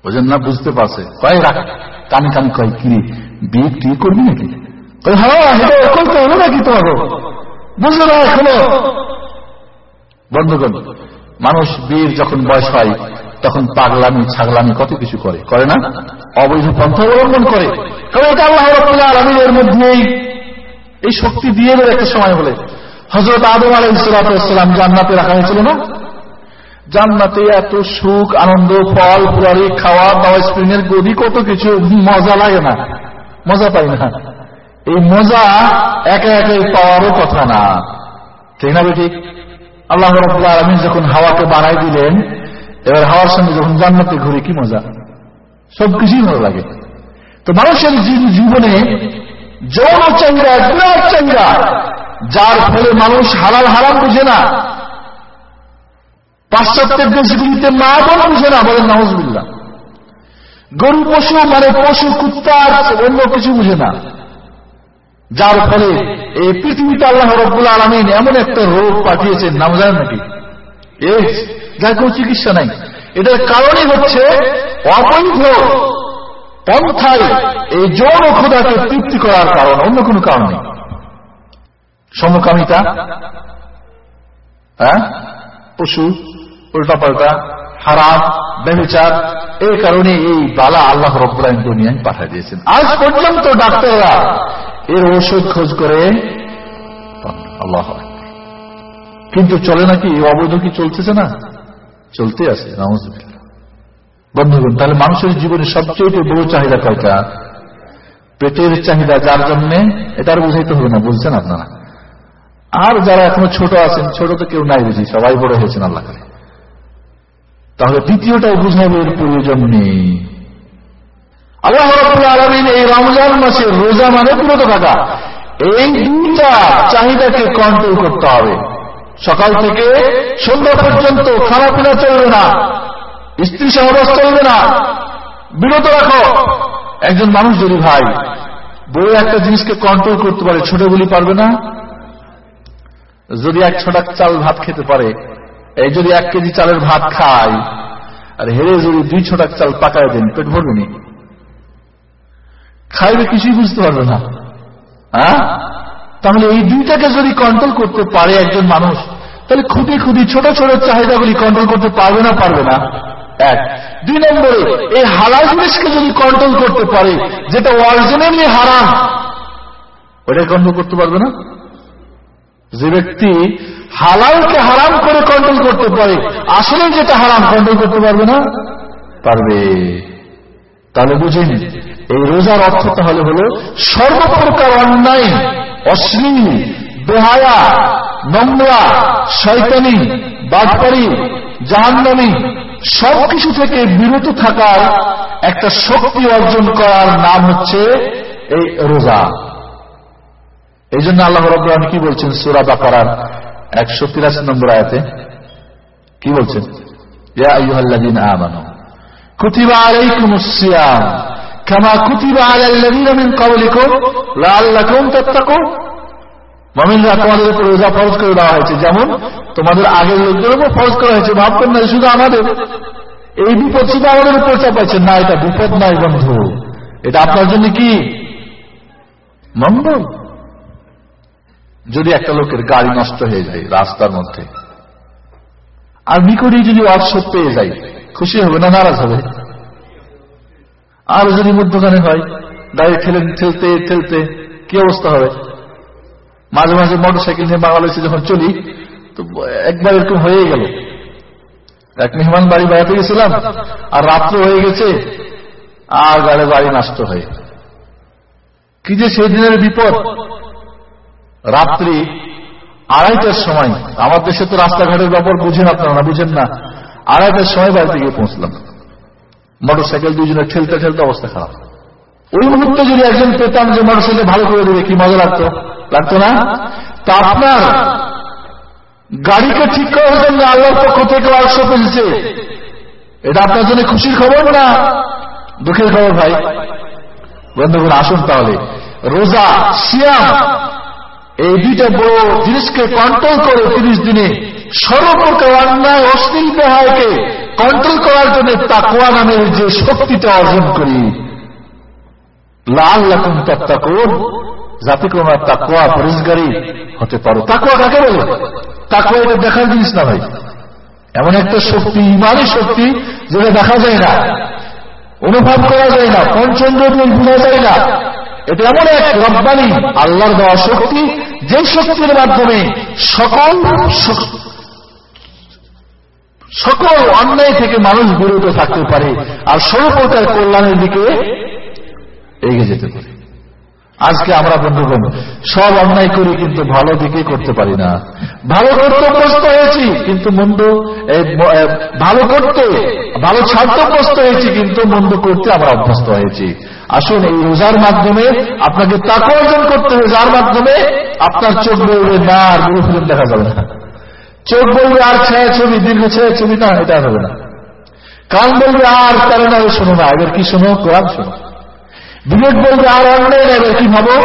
ওজন না বুঝতে পারছে। কয় রাখ কানে কানে কয়, কি বিয়ে টিয়ে করবি নাকি? হ্যাঁ এটা করতে হলো নাকি তোমার বুঝলো না এখনও? বন্ধুগণ, মানুষ বীর যখন বয়স হয়, তখন পাগলামি, ছাগলামি কত কিছু করে। করে না? অবৈধ অবলম্বন করে। এই শক্তি দিয়ে দেবে একটা সময় বলে। হজরত আদম আলাই ইসলাতাম জান্নাতে রাখা হয়েছিল না? জান্নাতে এত সুখ, আনন্দ, ফল, ফুলারি খাওয়া দাওয়া স্প্রিংয়ের গদি কত কিছু, মজা লাগে না। মজা পাই না। এই মজা একে একে পাওয়ারও কথা না। ঠিক না ঠিক আল্লাহ আলমী যখন হাওয়াকে বাড়াই দিলেন, এবার হাওয়ার সঙ্গে যখন জান্নাতে ঘুরে কি মজা? সবকিছুই ভালো লাগে। তো মানুষের জীবনে যৌন চাহিদা বিরাট চাহিদা যার ফলে মানুষ হালাল হারাম বুঝে না। পাশ্চাত্যের দেশগুলিতে মা বোন বুঝে না, বলেন নওয়াজবিল্লা গরু পশু মানে পশু কুত্তার অন্য কিছু বুঝে না। যার ফলে এই পৃথিবীতে আল্লাহ রব্বুল আলমিন এমন একটা রোগ পাঠিয়েছেন, নাম জানেন নাকি? যার কোন চিকিৎসা নাই। এটার কারণই হচ্ছে অবৈধ পন্থায় এই যৌন ক্ষুদাকে তৃপ্তি করার কারণ, অন্য কোনো কারণ নেই। সমকামিতা হ্যাঁ? পশু, উল্টাপাল্টা হারাম ব্যবচার এই কারণে এই বালা আল্লাহ রব্বুল্লাহ দুনিয়ায় পাঠিয়ে দিয়েছেন। আজ পর্যন্ত ডাক্তাররা এর ঔষধ খোঁজ করে আল্লাহ কিন্তু চলে নাকি? অবৈধ কি চলতেছে না? চলতে আছে বন্ধুগণ, তাহলে মানুষের জীবনে সবচেয়ে বড় চাহিদা কয়টা? পেটের চাহিদা যার জন্য, এটা আর বুঝাইতে হবে না, বুঝছেন আপনারা? আর যারা এখনও ছোট আছেন, ছোট তো কেউ নাই বুঝি, সবাই বড় হয়েছেন আল্লাহ করে। তাহলে দ্বিতীয়টাও বুঝাবে এর প্রয়োজন নেই। আল্লাহ আলমিন এই রমজান মাসে রোজা মানে বিরত থাকা। এই দুইটা চাহিদাকে কন্ট্রোল করতে হবে। সকাল থেকে সন্ধ্যা পর্যন্ত খানা পিনা চলবে না, স্ত্রী সহবাস চলবে না। বিরত রাখো। একজন মানুষ যদি ভাই বড় একটা জিনিসকে কন্ট্রোল করতে পারে, ছোট বলি পারবে না? যদি এক ছোটাক চাল ভাত খেতে পারে এই যদি এক কেজি চালের ভাত খায় আর হেরে যদি দুই ছোটাক চাল পাকায় দেন, পেট ভরবে নি? খাইবে কিছুই বুঝতে পারবে না। তাহলে এই দুইটাকে যদি কন্ট্রোল করতে পারে একজন মানুষ, তাহলে খুঁটি খুঁটি ছোট ছোট চাহিদাগুলি কন্ট্রোল করতে পারবে না পারবে না? এক। দুই নম্বরে, এই হালাল জিনিসকে যদি কন্ট্রোল করতে পারে, যেটা অরিজিনালি হারাম ওটা কন্ট্রোল করতে পারবে না? যে ব্যক্তি হালালকে হারাম করে কন্ট্রোল করতে পারে, আসলে যেটা হারাম কন্ট্রোল করতে পারবে না? পারবে। তাহলে বুঝেন, এই রোজার অর্থ তাহলে হল সর্বপ্রকার অন্যায়, অশ্লীল, বেহায়া, নোংরা, শয়তানি, বাটপারি, জাহান্নামি, সবকিছু থেকে বিরত থাকার একটা শক্তি অর্জন করার নাম হচ্ছে এই রোজা। এই জন্য আল্লাহ রব্বান কি বলছেন? সুরা বাকারার একশো তিরাশি নম্বর আয়াতে? কি বলছেন? করে দেওয়া হয়েছে। যেমন তোমাদের আগের লোকদের উপর ফরজ করা হয়েছে। ভাববেন না, শুধু আমাদের। এই বিপদ শুধু আমাদের উপর চাপাইছে না, এটা বিপদ নয় বন্ধু। এটা আপনার জন্য কি? মঙ্গল। যদি একটা লোকের গাড়ি নষ্ট হয়ে যায় রাস্তার মধ্যে, আর নিকটেই যদি ওয়ার্কশপ পেয়ে যায়, খুশি হবে না, নারাজ হবে? আর যদি মধ্যখানে হয়, গাড়ি ঠেলে, ঠেলতে ঠেলতে কি অবস্থা হবে? মাঝে মাঝে মোটর সাইকেল নিয়ে বাংলাদেশে যখন চলি, তো একবার এরকম হয়ে গেল। এক মেহমান বাড়ি বেড়াতে গেছিলাম, আর রাত্র হয়ে গেছে, আর গাড়ি, বাড়ি নষ্ট হয়ে। কি যে সেই দিনের বিপদ রাত্রি আড়াইটার সময়, আমার দেশে তো রাস্তাঘাটের ব্যাপার বুঝেন আপনারা না, বুঝেন না। আড়াইটার সময় বাড়িতে গিয়ে পৌঁছলাম। মোটর সাইকেল দুজনে ঠেলতে ঠেলতে অবস্থা খারাপ। ওই মুহূর্তে যদি একজন পেতাম যে মোটর সাইকেল ভালো করে দেবে, কি মজা লাগতো? লাগতো না? তা আপনার গাড়িকে ঠিক করার জন্য আল্লাহর পক্ষ থেকে ওয়ার্কশপ এসেছে এটা আপনার জন্য খুশির খবর না দুঃখের খবর ভাই? বন্ধুগণ, আসুন তাহলে। রোজা, সিয়াম এই দুইটা বড় জিনিসকে কন্ট্রোল করে তিরিশ দিনে সর্বপ্রকার অন্যায়, অশ্লীল বেহায়কে কন্ট্রোল করার জন্য তাকুয়া নামের যে শক্তিটা অর্জন করি। লাল লাকুম তাত্তাকুন যাতে কোনো তাকুয়া পরিষ্কারী হতে পারো। তাকুয়া কাকে বলে? তাকুয়া এটা দেখার জিনিস না ভাই। এমন একটা শক্তি ইমানই শক্তি যেটা দেখা যায় না। অনুভব করা যায় না পঞ্চন্দ্র বোঝা যায় না। এটা এমন এক রব্বানি, আল্লাহর দেওয়া শক্তি যে শক্তির মাধ্যমে সকল সকল অন্যায় থেকে মানুষ বিরত থাকতে পারে, আর সর্বপ্রকার কল্যাণের দিকে এগিয়ে যেতে পারে। আজকে আমরা বন্ধুগণ, সব অন্যায় করি কিন্তু ভালো দিকে করতে পারি না। ভালো করতে প্রস্ত হয়েছি, কিন্তু মন্দ ভালো করতে, ভালো ছাড়তে প্রস্ত হয়েছি, কিন্তু মন্দ করতে আমরা অভ্যস্ত হয়েছি। আসুন এই রোজার মাধ্যমে আপনাকে টাকা অর্জন করতে হবে। যার মাধ্যমে আপনার চোখ বলবে, না, আর গুরু ফিল্ম দেখা যাবে না। চোখ বলবে, আর ছায়া ছবি, দীর্ঘ ছায়া ছবি, না, এটা হবে না। কান বলবে, আর তারা না শোনো না, এবার কি শোনো, কোরআন শোনো। বিবেক বলবে, আর অন্যায় এবার কি ভাবো?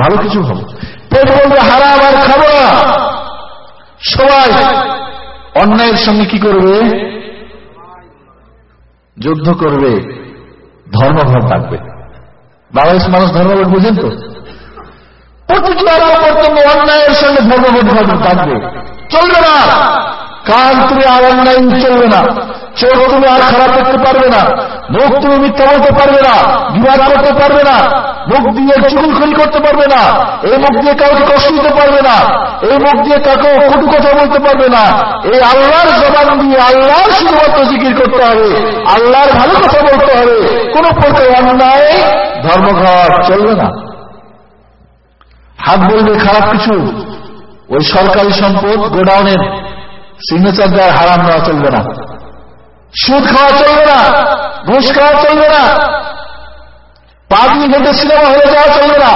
ভালো কিছু ভাবো। পেট বলবে, হারাম, আর খাব না। সবাই অন্যায়ের সঙ্গে কি করবে? যুদ্ধ করবে। ধর্মঘট ডাকবে বাংলাদেশ মানুষ ধর্মঘট বুঝেন তো? অন্যায়ের সঙ্গে ধর্মঘট থাকবে। চলবে না। কান তুমি আর অন্যায় চলবে না। চোখ তুমি আর খারাপ করতে পারবে না। মুখ তুমি মিথ্যা বলতে পারবে না। বিবাদ করতে পারবে না। মুখ দিয়ে চুগুলখড়ি করতে পারবে না। এই মুখ দিয়ে কাউকে কষ্ট দিতে পারবে না। এই মুখ দিয়ে কাউকে কটু কথা বলতে পারবে না। এই আল্লাহর জবান দিয়ে আল্লাহর শুধুমাত্র জিকির করতে হবে। আল্লাহর ভালো কথা বলতে হবে। কোন প্রকার অন্যায়, ধর্মঘট চলবে না। হাত বলবে খারাপ কিছু? ওই সরকারি সম্পদ গোডাউনের সিগনেচার দেওয়ার হারাম নেওয়া চলবে না। সুদ খাওয়া চলবে না, ঘুষ খাওয়া চলবে না পাঁচ ঘন্টে সিনেমা হয়ে যাওয়া চলবে না।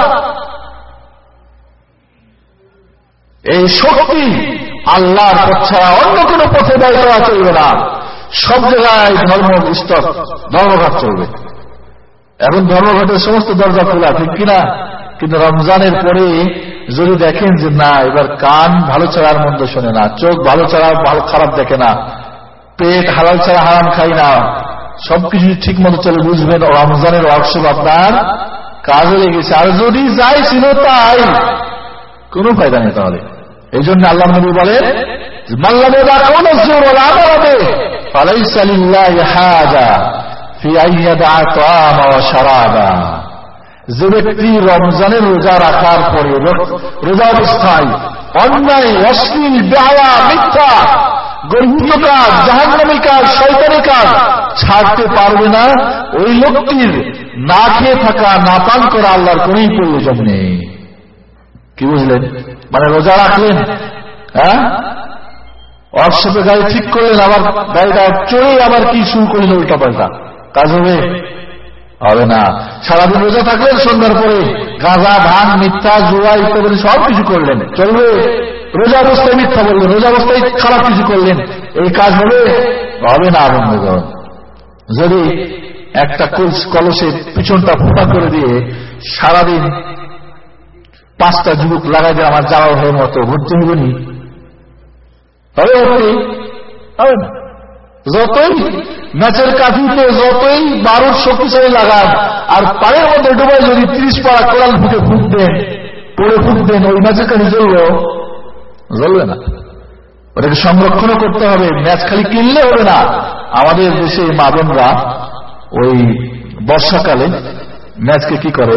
এই শক্তি আল্লাহর পথ ছাড়া অন্য কোনো পথে ব্যয় করা চলবে না। সব জায়গায় ধর্ম স্তর ধর্মঘাট চলবে। এখন ধর্মঘটের সমস্ত দরজা খোলা, ঠিক কিনা? কিন্তু রমজানের পরে যদি দেখেন যে না, এবার কান ভালো ছাড়ার মন্দ শোনে না, চোখ ভালো ছাড়া ভালো খারাপ দেখে না, পেট হালাল ছাড়া হারাম খাই না, সবকিছু ঠিক মতো চলে বুঝবেন রমজানের ওয়ার্কশপ আপনার কাজে লেগেছে। আর যদি যাই ছিল তাই, কোনো ফায়দা নেই তাহলে। এই জন্য আল্লাহ নবী বলেন বলে যে ব্যক্তি রমজানের রোজা রাখার পরে রোজা অবস্থায় অন্যায়, অশ্লীল, বেহায়া, মিথ্যা গর্হিত কাজ জাহান্নামী কাজ শৈতানি কাজ ছাড়তে পারবে না। ওই লোকটির না খেয়ে থাকা, না পান করা আল্লাহর কোন প্রয়োজন নেই। কি বুঝলেন? মানে রোজা রাখলেন হ্যাঁ? ওয়ার্কশপে গাড়ি ঠিক করলেন, আবার গাড়িটা চড়ে আবার কি শুরু করলেন উল্টা পাল্টা কাজ হবে? হবে না। সারাদিন রোজা থাকলেন, সন্ধ্যার পরে গাঁজা ভান মিথ্যা, জুয়া ইত্যাদি সব কিছু করলেন। চলবে। রোজা অবস্থায় মিথ্যা বললেন রোজা অবস্থায় খারাপ কিছু করলেন। এই কাজ হবে হবে না আনন্দগণ যদি একটা কলসে পিছনটা ফোটা করে দিয়ে সারাদিন পাঁচটা যুবক লাগাই দিয়ে আমার যাওয়া হওয়ার মতো ঘুরতে হবে নি? হবে হবে না। যতই ম্যাচের কাঠিতে যতই বারোর শক্তিশালী লাগান, আর পায়ের মধ্যে ডুবাই যদি ত্রিশ পাড়া কোড়াল ফুটে ফুট দেন, পড়ে ফুট দেন, ওই ম্যাচের কাঠি জ্বলল, জ্বলবে না। ওটাকে সংরক্ষণও করতে হবে, ম্যাচ খালি কিনলে হবে না। আমাদের দেশে মাদনরা ওই বর্ষাকালে ম্যাচকে কি করে?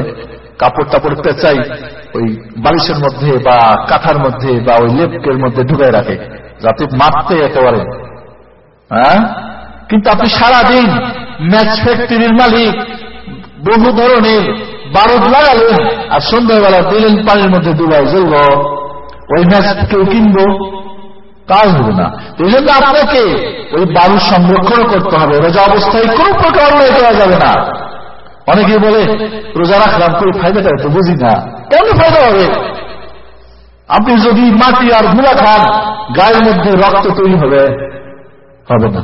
কাপড় টাপড় পেঁচাই ওই বালিশের মধ্যে বা কাঠার মধ্যে বা ওই লেপকের মধ্যে ঢুকাই রাখে, যাতে মারতে একেবারে হ্যাঁ? কিন্তু আপনি সারাদিন ম্যাচ ফ্যাক্টরির মালিক, বহু ধরনের বারুদ লাগালেন, আর সন্ধ্যাবেলা দিলেন পানির মধ্যে ডুবাই জ্বলব, ওই ম্যাচ কেউ কিনবো? কাজ হবে না। এই জন্য আপনাকে ওই বারুদ সংরক্ষণ করতে হবে, রোজা অবস্থায় কোন প্রকার করা যাবে না। অনেকে বলে, রোজা রাখলাম করে ফায়দাটা তো বুঝি না। কেন ফায়দা হবে? আপনি যদি মাটি আরগুলা খান, গায়ের মধ্যে রক্ত তৈরি হবে। হবে না।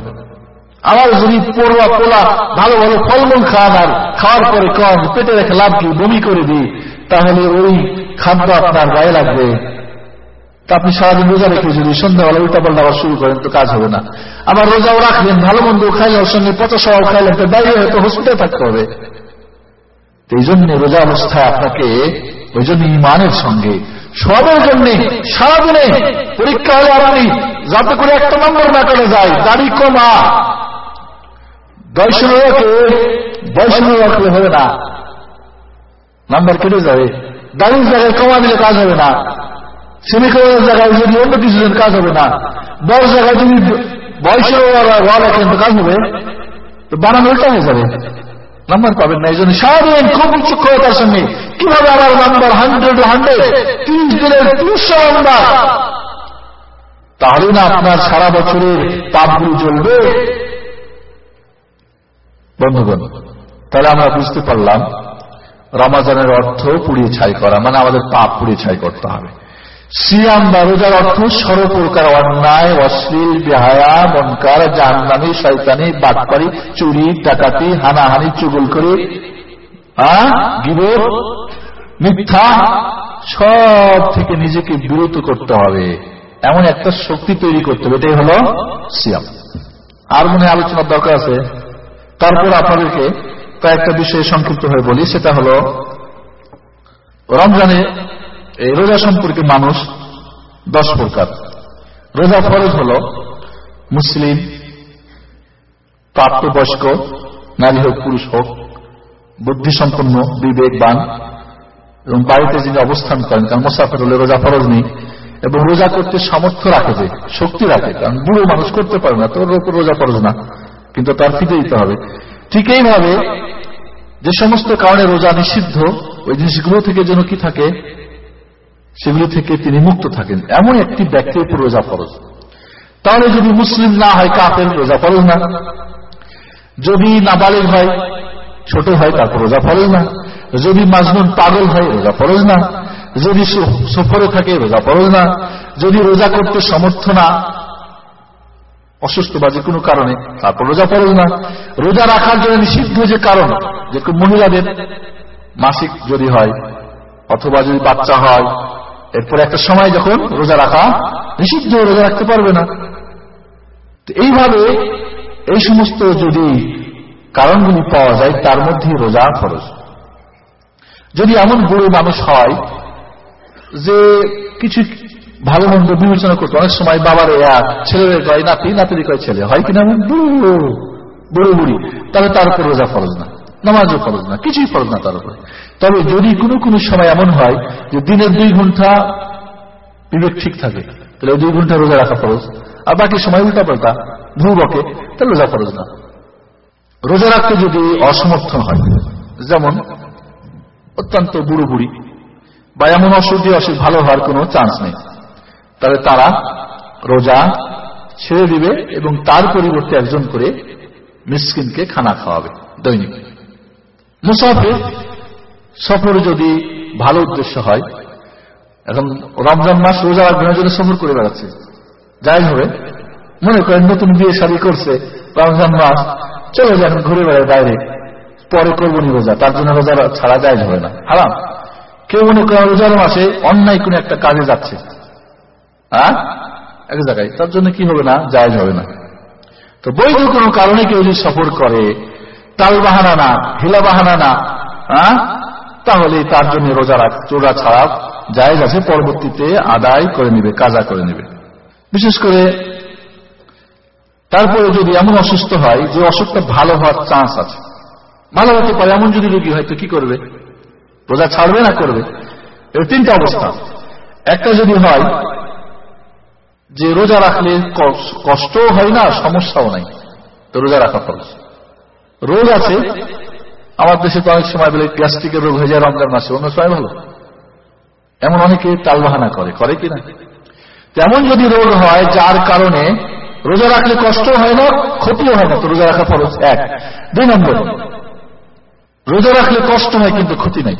আবার যদি পড়ুয়া পোলা ভালো ভালো ফলমূল খান আর খাওয়ার পরে কম পেটে রেখে লাভ কি, বমি করে দিই, তাহলে ওই খাদ্য আপনার গায়ে লাগবে। তা আপনি সারাদিন রোজা রেখে যদি সন্ধ্যাবেলা উল্টা পাল্টা আবার শুরু করেন, তো কাজ হবে না। আবার রোজাও রাখলেন ভালো মন্দ খাইলেন ওর সঙ্গে পচা সবাও খাইলেন তো বাইরে হয়তো হসপিটালে থাকতে হবে। এই জন্য রোজা অবস্থায় আপনাকে ওই জন্য ইমানের সঙ্গে সবের জন্য, সারাদিনে পরীক্ষা হলে আপনি যাতে করে একটা নম্বর না করে যায়, দাড়ি কমা। বয়সের রাখলে হবে না। নাম্বার কেটে যাবে। দাড়ির জায়গায় কমা দিলে কাজ হবে না। সেমিকলের জায়গায় যদি অন্য কিছু কাজ হবে না, বড় জায়গায় যদি বয়সের রাখেন তো কাজ হবে। তো বানানো উল্টা হয়ে যাবে। নাম্বার পাবেন না এই জন্য সারাদিন খুব সূক্ষ্মতার সঙ্গে কীভাবে আমার নাম্বার হান্ড্রেড হান্ড্রেড তিরিশ দিনের তিনশো নাম্বার। তাহলে না আপনার সারা বছরের পাপগুলি চলবে। বন্ধুগণ, তাহলে আমরা বুঝতে পারলাম, রমাজানের অর্থ পুড়িয়ে ছাই করা মানে আমাদের পাপ পুড়িয়ে ছাই করতে হবে। সিয়াম বা রোজার অর্থ সর্বপ্রকার অন্যায়, অশ্লীল, বেহায়া, মনকার, জাহান্নামি, শয়তানি, বাটপারি, চুরি, ডাকাতি, হানাহানি চুগল করে মিথ্যা, সব থেকে নিজেকে বিরত করতে হবে। এমন একটা শক্তি তৈরি করতে হবে, এটাই হল সিয়াম। আর মনে আলোচনার দরকার আছে। তারপর আপনাদেরকে কয়েকটা বিষয়ে সংক্ষিপ্ত হয়ে বলি, সেটা হল, রমজানে এই রোজা সম্পর্কে মানুষ দশ প্রকার। রোজা ফরজ হল মুসলিম, প্রাপ্তবয়স্ক, নারী হোক, পুরুষ হোক, বুদ্ধিসম্পন্ন, বিবেকবান এবং বাড়িতে যিনি অবস্থান করেন, কারণ মোসাফের হলে রোজা ফরজ নেই, এবং রোজা করতে সামর্থ্য রাখে যে, শক্তি রাখে, কারণ বুড়ো মানুষ করতে পারে না তোর রোজা ফরজ না, কিন্তু তার ফিতে দিতে হবে। ঠিক এইভাবে যে সমস্ত কারণে রোজা নিষিদ্ধ, ওই জিনিসগুলো থেকে যেন কি থাকে সেগুলি থেকে তিনি মুক্ত থাকেন। এমন একটি ব্যক্তির উপর রোজা ফরজ। তাহলে যদি মুসলিম না হয় কাপের রোজা ফরজ না। যদি নাবালিক হয়, ছোট হয়, তারপর রোজা ফরজ না। যদি মাজনুন পাগল হয়, রোজা ফরজ না। যদি সফরে থাকে, রোজা ফরজ না। যদি রোজা করতে সমর্থ না, অসুস্থ বা যে কোনো কারণে, তারপর রোজা ফরজ না। রোজা রাখার জন্য নিষিদ্ধ যে কারণ, যে মহিলাদের মাসিক যদি হয়, অথবা যদি বাচ্চা হয় এরপরে একটা সময় যখন রোজা রাখা, নিষিদ্ধ রোজা রাখতে পারবে না। এইভাবে এই সমস্ত যদি কারণগুলি পাওয়া যায়, তার মধ্যে রোজা ফরজ। যদি এমন বুড়ো মানুষ হয় যে কিছু ভালো মন্দ বিবেচনা করতো, অনেক সময় বাবার ছেলেদের কয়, নাতি, নাতির কয় ছেলে। হয় কিনা বুড়ো বুড়ো বুড়ি, তাহলে তার উপর রোজা ফরজ না। নামাজও ফরজ না, কিছুই ফরজ না তার উপরে। তবে যদি কোনো কোনো সময় এমন হয় যে দিনের দুই ঘণ্টা বিবেক ঠিক থাকে, তাহলে দুই ঘণ্টা রোজা রাখা ফরজ। আর বাকি সময় উল্টা পাল্টা ভূ বকে, তাহলে রোজা ফরজ না। রোজা রাখতে যদি অসমর্থন হয়, যেমন অত্যন্ত বুড়ো বুড়ি বা এমন অসুখ অসুখ ভালো হওয়ার কোনো চান্স নেই, তাহলে তারা রোজা ছেড়ে দিবে এবং তার পরিবর্তে একজন করে মিসকিনকে খানা খাওয়াবে, দৈনিক। মুসাফির সফর যদি ভালো উদ্দেশ্য হয়, এখন রমজান মাস রোজা রাখবেন জন্য সফর করে বেড়াচ্ছে। যাই হবে, মনে করেন নতুন বিয়ে শাদী করছে, রমজান মাস চলে যান ঘুরে বেড়ায় বাইরে, পরে করব নি রোজা, তার জন্য রোজা ছাড়া যায় হবে না। হারাম। কেউ মনে করেন রোজার মাসে অন্যায় কোন একটা কাজে যাচ্ছে। হ্যাঁ? এক জায়গায়। তার জন্য কি হবে না? জায়জ হবে না। তো বৈধ কোনো কারণে কেউ যদি সফর করে তাল বাহানা না হিলা বাহানা না তাহলে তার জন্য রোজা চোরা ছাড়া জায়জ আছে, পরবর্তীতে আদায় করে নিবে, কাজা করে নিবে। বিশেষ করে তারপরে যদি এমন অসুস্থ হয়, যে অসুখটা ভালো হওয়ার চান্স আছে, ভালো হতে পারে, এমন যদি রোগী হয়, তো কি করবে? রোজা ছাড়বে না করবে? এর তিনটা অবস্থা। একটা যদি হয়, যে রোজা রাখলে কষ্টও হয় না, সমস্যাও নাই, তো রোজা রাখা ফরজ। রোগ আছে, আমার দেশে তো অনেক সময় বলে গ্যাস্ট্রিকের রোগ হয়ে যায়, রমজান মাসে, অন্য সময় ভালো। এমন অনেকে টালবাহানা করে করে কিনা তেমন যদি রোগ হয়, যার কারণে রোজা রাখলে কষ্ট হয় না, ক্ষতিও হয় না, তো রোজা রাখা ফরজ, এক। দুই নম্বর, রোজা রাখলে কষ্ট হয়, কিন্তু ক্ষতি নাই।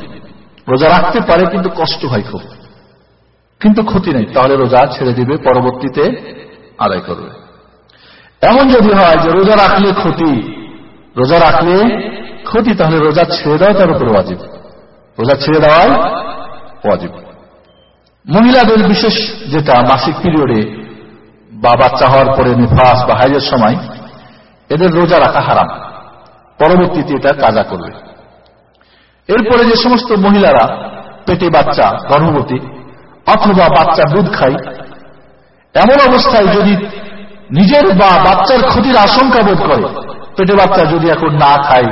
রোজা রাখতে পারে, কিন্তু কষ্ট হয় খুব। কিন্তু ক্ষতি নাই, তাহলে রোজা ছেড়ে দিবে, পরবর্তীতে আদায় করবে। এমন যদি হয় যে রোজা রাখলে ক্ষতি রোজা রাখলে ক্ষতি তাহলে রোজা ছেড়ে দেওয়া তার উপর ওয়াজিব। রোজা ছেড়ে দেওয়াই ওয়াজিব। মহিলাদের বিশেষ যেটা মাসিক পিরিয়ডে বা বাচ্চা হওয়ার পরে নিফাস বা হাইজের সময়, এদের রোজা রাখা হারাম। পরবর্তীতে এটা কাজা করবে। এরপরে যে সমস্ত মহিলারা, পেটে বাচ্চা, গর্ভবতী, অথবা বাচ্চা দুধ খায়, এমন অবস্থায় যদি নিজের বা বাচ্চার ক্ষতির আশঙ্কা বোধ করে পেটে বাচ্চা যদি এখন না খায়,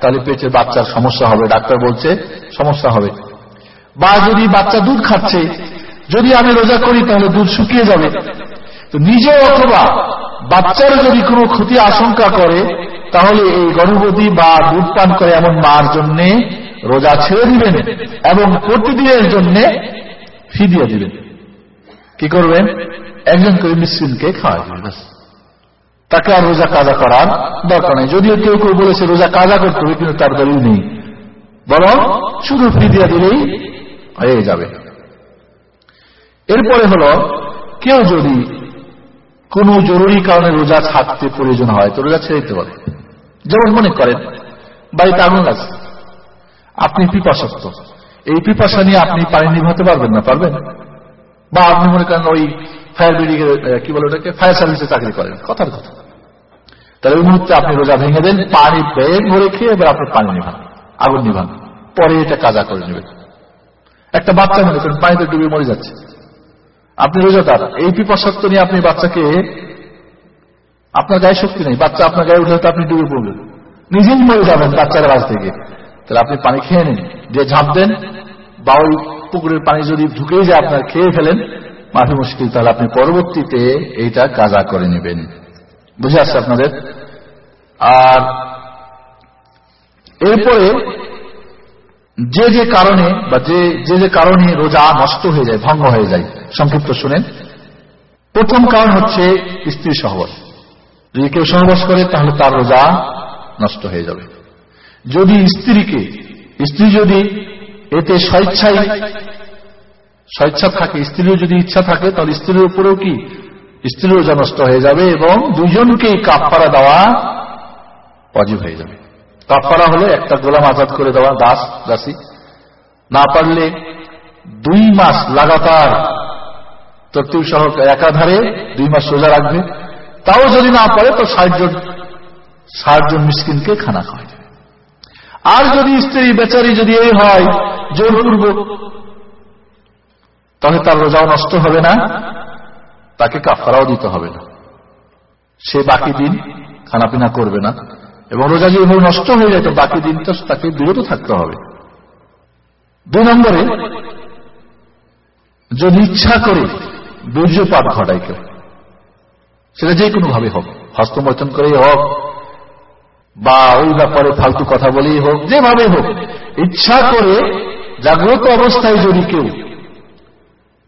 তাহলে পেটের বাচ্চার সমস্যা হবে। ডাক্তার বলছে, সমস্যা হবে। বা যদি বাচ্চা দুধ খাচ্ছে, যদি আমি রোজা করি, তাহলে দুধ শুকিয়ে যাবে। তো নিজে অথবা বাচ্চার যদি কোনো ক্ষতি আশঙ্কা করে, তাহলে এই গর্ভবতী বা দুধ পান করে এমন মার জন্য রোজা ছেড়ে দিবেন এবং প্রতিদিনের জন্য ফি দিয়ে দিবেন। কি করবেন? একজন করে মিসকিনকে খাওয়া দিবেন তাকে আর রোজা কাজা করার দরকার নেই। যদিও কেউ কেউ বলেছে রোজা কাজা করতে হবে, কিন্তু তার দলিল নেই। বরং শুধু ফি দিয়ে দিলেই হয়ে যাবে। এরপরে হল, কেউ যদি কোনো জরুরি কারণে রোজা ছাড়তে প্রয়োজন হয়, তো রোজা ছেড়ে দিতে পারে। যেমন মনে করেন, বাড়িতে আগুন আছে। আপনি পিপাসক্ত এই পিপাসা নিয়ে আপনি পানি নিভাতে পারবেন না, পারবেন? বা আপনি মনে করেন ওই ফায়ার ব্রিগেড কি বলে ওটাকে? ফায়ার সার্ভিসে চাকরি করেন। কথার কথা। তাহলে ওই মুহূর্তে আপনি রোজা ভেঙে দেন, পানি ব্যাগ ভরে খেয়ে এবার আপনি পানি নিভান, আগুন নিভান। পরে এটা কাজা করে নেবেন। একটা বাচ্চা মনে করেন, পানিতে ডুবে মরে যাচ্ছে। আপনি রোজা রোজাদার এই পিপাসত্ব নিয়ে আপনি বাচ্চাকে, আপনার গায়ে শক্তি নেই, বাচ্চা আপনার গায়ে উঠে আপনি ডুবে পড়বেন। নিজেই মরে যাবেন বাচ্চার কাছ থেকে। তাহলে আপনি পানি খেয়ে নিন যে ঝাঁপ দেন বা ওই পুকুরের পানি যদি ঢুকেই যায় আপনার, খেয়ে ফেলেন মাফি মুশকিল, তাহলে আপনি পরবর্তীতে এইটা কাজা করে নেবেন। বুঝে আসছে আপনাদের? আর এরপরে যে যে কারণে বা যে যে যে কারণে রোজা নষ্ট হয়ে যায়, ভঙ্গ হয়ে যায়, সংক্ষিপ্ত শুনেন। প্রথম কারণ হচ্ছে স্ত্রী সহবাস। যদি কেউ সহবাস করে, তাহলে তার রোজা নষ্ট হয়ে যাবে। যদি স্ত্রীকে, স্ত্রী যদি এতে স্বেচ্ছায়, স্বেচ্ছা থাকে স্ত্রীর যদি ইচ্ছা থাকে, তাহলে স্ত্রীর উপরেও কি স্ত্রীর রোজা নষ্ট হয়ে যাবে এবং দুজনকেই কাপড়া দেওয়া অজীব হয়ে যাবে। কাপড়া হলে একটা গোলাম আজাদ করে দেওয়া দাস, দাসী। না পারলে দুই মাস লাগাতার তরতিব সহ একাধারে দুই মাস সোজা রাখবে। তাও যদি না পারে তো ষাট জন, ষাট মিসকিনকে খানা খাওয়াই দেবে। আর যদি স্ত্রী বেচারি যদি এই হয় জোরপূর্বক, তাহলে তার রোজাও নষ্ট হবে না। তাকে কাফারাও দিতে হবে না। সে বাকি দিন খানাপিনা করবে না এবং রোজা যেভাবে নষ্ট হয়ে যায়, তো বাকি দিনটা তাকে বিরত থাকতে হবে। দুই নম্বরে যদি ইচ্ছা করে বীর্যপাত ঘটায় কেউ, সেটা যে কোনো ভাবে হোক হস্তমোচন করেই হোক, বা ওই ব্যাপারে ফালতু কথা বলেই হোক, যেভাবে হোক, ইচ্ছা করে জাগ্রত অবস্থায় যদি কেউ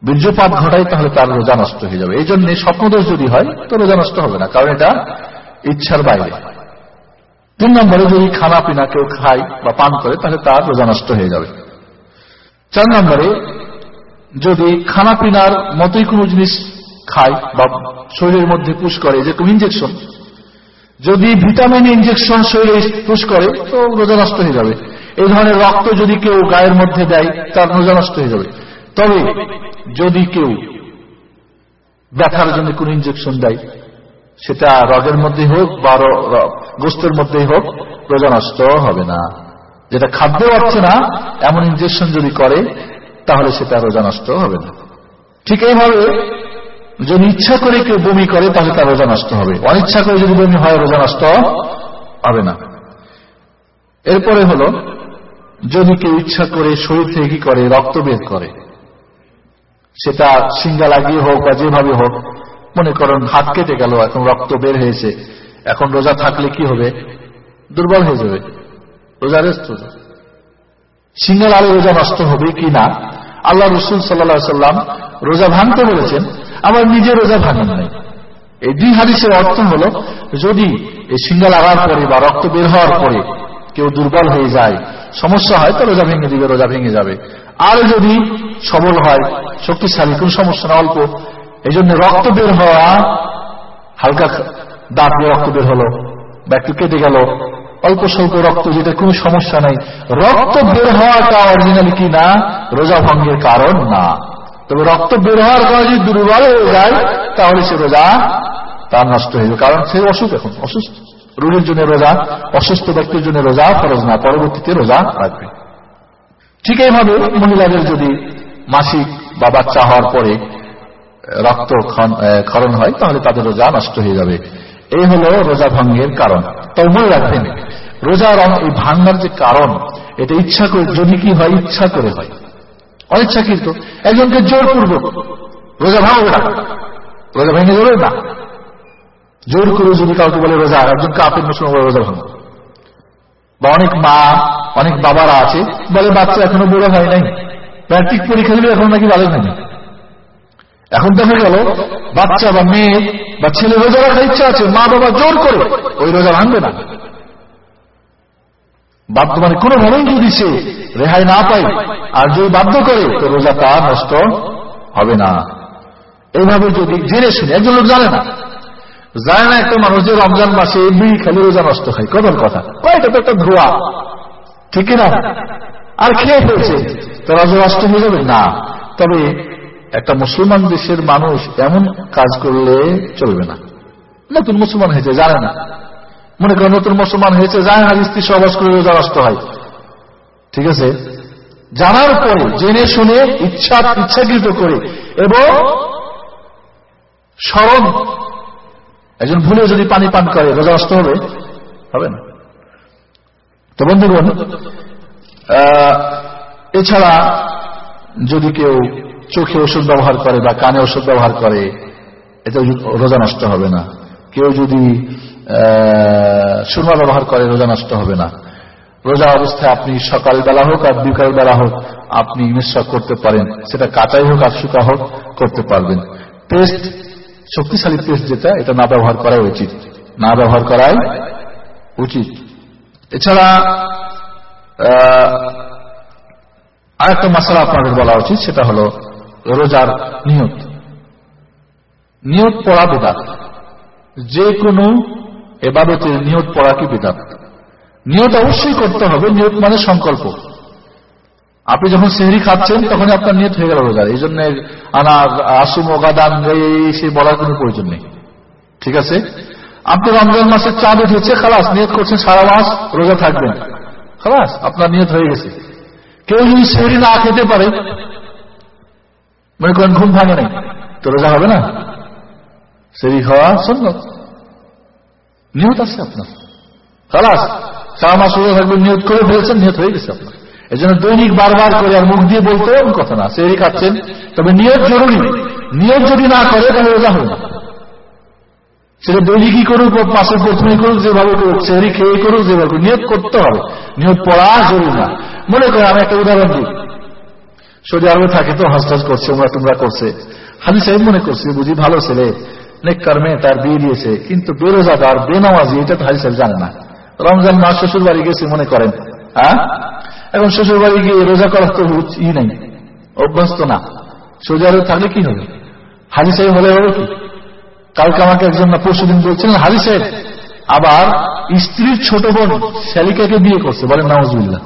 বীর্যপাত ঘটায় তাহলে তার রোজা নষ্ট হয়ে যাবে। এই জন্য স্বপ্নদোষ যদি হয়, তো রোজা নষ্ট হবে না, কারণ এটা ইচ্ছার বাইরে। তিন নম্বরে, যদি খানা পিনা কেউ খায় বা পান করে, তাহলে তার রোজা নষ্ট হয়ে যাবে। চার নম্বরে, যদি খানা পিনার মতোই কোনো জিনিস খায় বা শরীরের মধ্যে পুশ করে যে কোনো ইঞ্জেকশন যদি ভিটামিন ইঞ্জেকশন শরীরে পুশ করে, তো রোজা নষ্ট হয়ে যাবে। এই ধরনের রক্ত যদি কেউ গায়ের মধ্যে দেয়, তার রোজা নষ্ট হয়ে যাবে। তবে যদি কেউ ব্যথার জন্য কোন ইঞ্জেকশন দেয়, সেটা রগের মধ্যে হোক বা গোস্তের মধ্যেই হোক রোজা নষ্ট হবে না। যেটা খাদ্য পাচ্ছে না, এমন ইঞ্জেকশন যদি করে, তাহলে সেটা রোজা নষ্ট হবে না। ঠিক এইভাবে যদি ইচ্ছা করে কেউ বমি করে, তাহলে তার রোজা নষ্ট হবে। অনিচ্ছা করে যদি বমি হয়, রোজা নষ্ট হবে না। এরপরে হলো, যদি কেউ ইচ্ছা করে, শরীর থেকে কি করে, রক্ত বের করে সেটা সিঙ্গা লাগিয়ে হোক বা যেভাবে হোক, মনে করেন হাত কেটে গেল, এখন রক্ত বের হয়েছে, এখন রোজা থাকলে কি হবে? দুর্বল হয়ে যাবে, রোজা রেস্ট হবে সিঙ্গাল আলো রোজা নষ্ট হবে কি না? আল্লাহ রসুল সাল্লা সাল্লাম রোজা ভাঙতে বলেছেন আবার নিজে রোজা ভাঙেন নাই। এই দুই হাদিসের অর্থ হল, যদি এই সিঙ্গাল আগার পরে বা রক্ত বের হওয়ার পরে কেউ দুর্বল হয়ে যায়, সমস্যা হয়, তো রোজা ভেঙে দিবে, রোজা ভেঙে যাবে। আর যদি সবল হয়, শক্তিশালী, কোন সমস্যা অল্প এই জন্য রক্ত বের হওয়া, হালকা দাঁত রক্ত বের হলো বা একটু কেটে গেল, অল্প স্বল্প রক্ত যেটা কোনো সমস্যা নাই, রক্ত বের হওয়াটা অরিজিনালি কি না, রোজা ভঙ্গের কারণ না। তবে রক্ত বের হওয়ার পর যদি দুর্বল হয়ে যায়, তাহলে সে রোজা তার নষ্ট হয়ে যাবে। কারণ সে অসুখ এখন, অসুস্থ। রোগীর জন্য রোজা, অসুস্থ ব্যক্তির জন্য রোজা ফরজ না, পরবর্তীতে রোজা রাখবে। ঠিক এইভাবে মহিলাদের যদি মাসিক বা বাচ্চা হওয়ার পরে রক্ত ক্ষরণ হয়, তাহলে তাদের রোজা নষ্ট হয়ে যাবে। এই হল রোজা ভঙ্গের কারণ। তবে মনে রাখবেন। রোজা এই ভাঙ্গার যে কারণ, এটা ইচ্ছা করে, যদি কি হয়, ইচ্ছা করে হয়। অনিচ্ছাকৃত একজনকে জোরপূর্বক রোজা ভাঙবে না। রোজা ভেঙে যাবে না। জোর করে যদি কাউকে বলে রোজা একজন কাপের মুসলমান রোজা ভাঙবে বা অনেক মা, অনেক বাবারা আছে, বলে বাচ্চা এখনও বড় হয় নাই। ম্যাট্রিক পরীক্ষা দিলে এখন নাকি ভালো হয়নি এখন দেখা গেল, বাচ্চা বা মেয়ে বা ছেলে রোজা রাখার ইচ্ছা আছে, মা বাবা জোর করে ওই রোজা ভাঙবে না। বাধ্য মানে কোনোভাবেই যদি সে রেহাই না পায়, আর যদি বাধ্য করে, তো রোজা তা নষ্ট হবে না। এইভাবে যদি জেনে শুনে, একজন লোক জানে না জানে না একটা মানুষ যে রমজান মাসে বিড়ি খালি রোজা নষ্ট হয়। কদর কথা। কয়টা তো একটা ধোয়া। ঠিক না আর খেয়ে ফেলছে। তো রোজা নষ্ট হয়ে যাবে? না। তবে একটা মুসলমান দেশের মানুষ এমন কাজ করলে চলবে না। নতুন মুসলমান হয়েছে, জানে না। মনে করেন নতুন মুসলমান হয়েছে, জানে না স্ত্রী সহবাস করে রোজা নষ্ট হয়। ঠিক আছে? জানার পরে, জেনে শুনে ইচ্ছা, ইচ্ছাকৃত করে, এবং স্মরণ একজন ভুলে যদি পানি পান করে, রোজা নষ্ট হবে হবে না। তো বন্ধুগণ এছাড়া যদি কেউ চোখে ওষুধ ব্যবহার করে বা কানে ওষুধ ব্যবহার করে এতে রোজা নষ্ট হবে না। কেউ যদি সুরমা ব্যবহার করে, রোজা নষ্ট হবে না। রোজা অবস্থায় আপনি সকাল বেলা হোক আর বিকাল বেলা হোক আপনি নিঃশ্বাস করতে পারেন। সেটা কাটাই হোক আর শুকা হোক, করতে পারবেন। পেস্ট শক্তিশালী পেস্ট যেটা, এটা না ব্যবহার করা উচিত। না ব্যবহার করাই উচিত। এছাড়া আর একটা মশলা আপনাদের বলা উচিত, সেটা হলো রোজার নিয়ত। নিয়ত পড়া বেদাত। যে কোনো এবাদতের নিয়ত পড়া কি বেদাত? নিয়ত অবশ্যই করতে হবে, নিয়ত মানে সংকল্প। আপনি যখন সেহরি খাচ্ছেন তখন আপনার নিয়ত হয়ে গেল রোজার। এই জন্য আনা আসুম ওগাদান সে বলার কোনো প্রয়োজন নেই। ঠিক আছে? আপনি রমজান মাসের চাঁদ উঠেছে খালাস, নিয়ত করছেন, সারা মাস রোজা থাকবেন। খালাস, আপনার নিয়ত হয়ে গেছে। কেউ যদি সেহরি না খেতে পারে, মনে করেন ঘুম ভাঙে নেই, তো রোজা হবে না? সেরি খাওয়া সন্ন্যত নিয়ত আছে আপনার। খালাস, সারা মাস রোজা থাকবে নিয়োগ করে ফেলেছেন, নিয়ত হয়ে গেছে আপনার। এই জন্য দৈনিক বারবার করে আর মুখ দিয়ে বলতে কথা না। সেরি খাচ্ছেন তবে নিয়োগ জরুরি। নিয়োগ যদি না করে, তাহলে রোজা হবে না। সেটা দৈনিকই করুক মাসের প্রথমেই করুক, যেভাবে করুক সেহরি খেয়ে করুক, যেভাবে নিয়োগ করতে হবে। নিয়োগ পড়া জরুরি না। মনে করে আমি একটা উদাহরণ দিই। সৌদি আরবে থাকে তো, হজ করছে, উমরা টুমরা করছে। হাজি সাহেব মনে করছে বুঝি ভালো ছেলে, নেককার মেয়ে, তার বিয়ে দিয়েছে, কিন্তু বেরোজাদার, বেনামাজি, এটা তো হাজি সাহেব জানে না। রমজান মাস শ্বশুর বাড়ি গেছে, মনে করেন। হ্যাঁ এখন শ্বশুর বাড়ি গিয়ে রোজা করার তো ই নেই, অভ্যস্ত না। সৌদি আরবে থাকলে কি হবে? হাজি সাহেব হলে হবে কি? কালকে আমাকে একজন না পরশু দিন বলছিলেন, হাজি সাহেব, আবার স্ত্রীর ছোট বোন শ্যালিকাকে বিয়ে করছে। বলেন নওয়াজুল্লাহ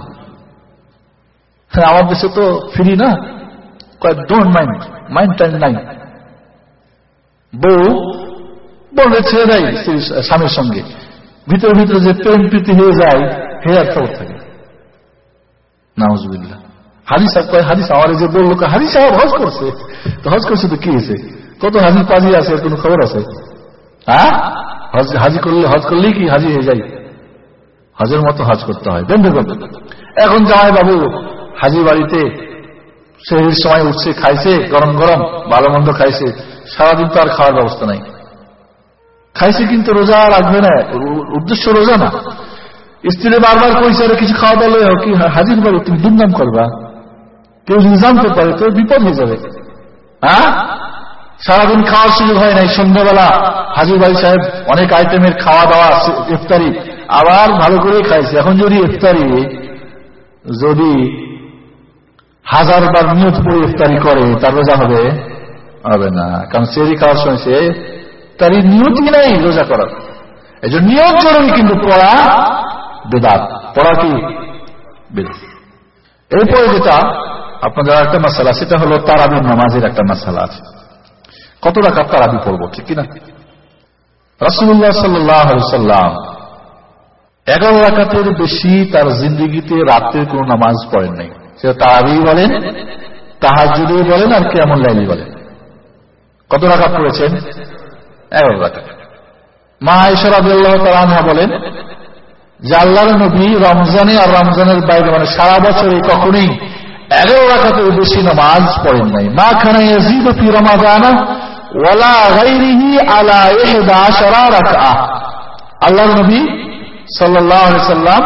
হ্যাঁ আমার দেশে তো ফ্রি না। কয়েক ডোন্ট মাইন্ড মাইন্ড টাইম নাই। বউ বলে ছেড়ে দেয় স্বামীর সঙ্গে। ভিতরে ভিতরে যে প্রেম প্রীতি হয়ে যায় হে আর খবর থাকে। হাজি সাহেব হাজি হাজি সাহেব হজ করছে, তো হজ করছে তো কি হয়েছে? কত হাজি পাজি আছে কোনো খবর আছে? হ্যাঁ? হজ করলে হজ করলেই কি হাজি হয়ে যায়? হজের মতো হজ করতে হয়। বন্ধুগণ এখন জামাই বাবু, হাজি বাড়িতে সেই সময় উঠছে, খাইছে, গরম গরম, ভালো মন্দ খাইছে, সারাদিন তো আর খাওয়ার ব্যবস্থা নাই। খাইছে কিন্তু রোজা রাখবে না উদ্দেশ্য রোজা না। স্ত্রী বারবার কইছে কিছু খাওয়া দাওয়া লইয়া কি? হাজির বাড়ি, তুমি দুর্নাম করবা। কেউ যদি জানতে পারে, তো বিপদ হয়ে যাবে। হ্যাঁ সারাদিন খাওয়ার সুযোগ হয় নাই, সন্ধ্যাবেলা হাজির ভাই সাহেব অনেক আইটেমের খাওয়া দাওয়া ইফতারি আবার ভালো করে খাইছে। এখন যদি ইফতারি, যদি হাজার বার নিয়ত করে ইফতারি করে, তার রোজা হবে? হবে না। কারণ সেরি খাওয়ার সময় সে তারই নিয়তই নাই রোজা করার এই জন্য নিয়ত জরুরি, কিন্তু পড়া বেদাত। পড়া কি? বেদাত এরপরে যেটা আপনাদের একটা মশালা সেটা হলো তারাবির নামাজের একটা মশালা আছে। কত টাকা তারাবি পড়ব, ঠিক কিনা? রাসুল্লাহ সাল্লাম এগারো রাকাতের বেশি তার জিন্দগিতে রাত্রের কোন নামাজ পড়েন নাই। সেটা তার তারাবি বলেন তাহাজুদি বলেন আর কেমন লাইলি বলেন। কত রাকাত পড়েছেন? এগারো রাকাত। মা ইশরাদুল্লাহ তালানহা বলেন যে আল্লাহর নবী রমজানে আর রমজানের বাইরে মানে সারা বছরে কখনোই এগারো রাখাতের বেশি নামাজ পড়েন নাই। মা খানা ইয়াজিদু ফি রমাদানা আলা আল্লাহর নবী সাল্লাম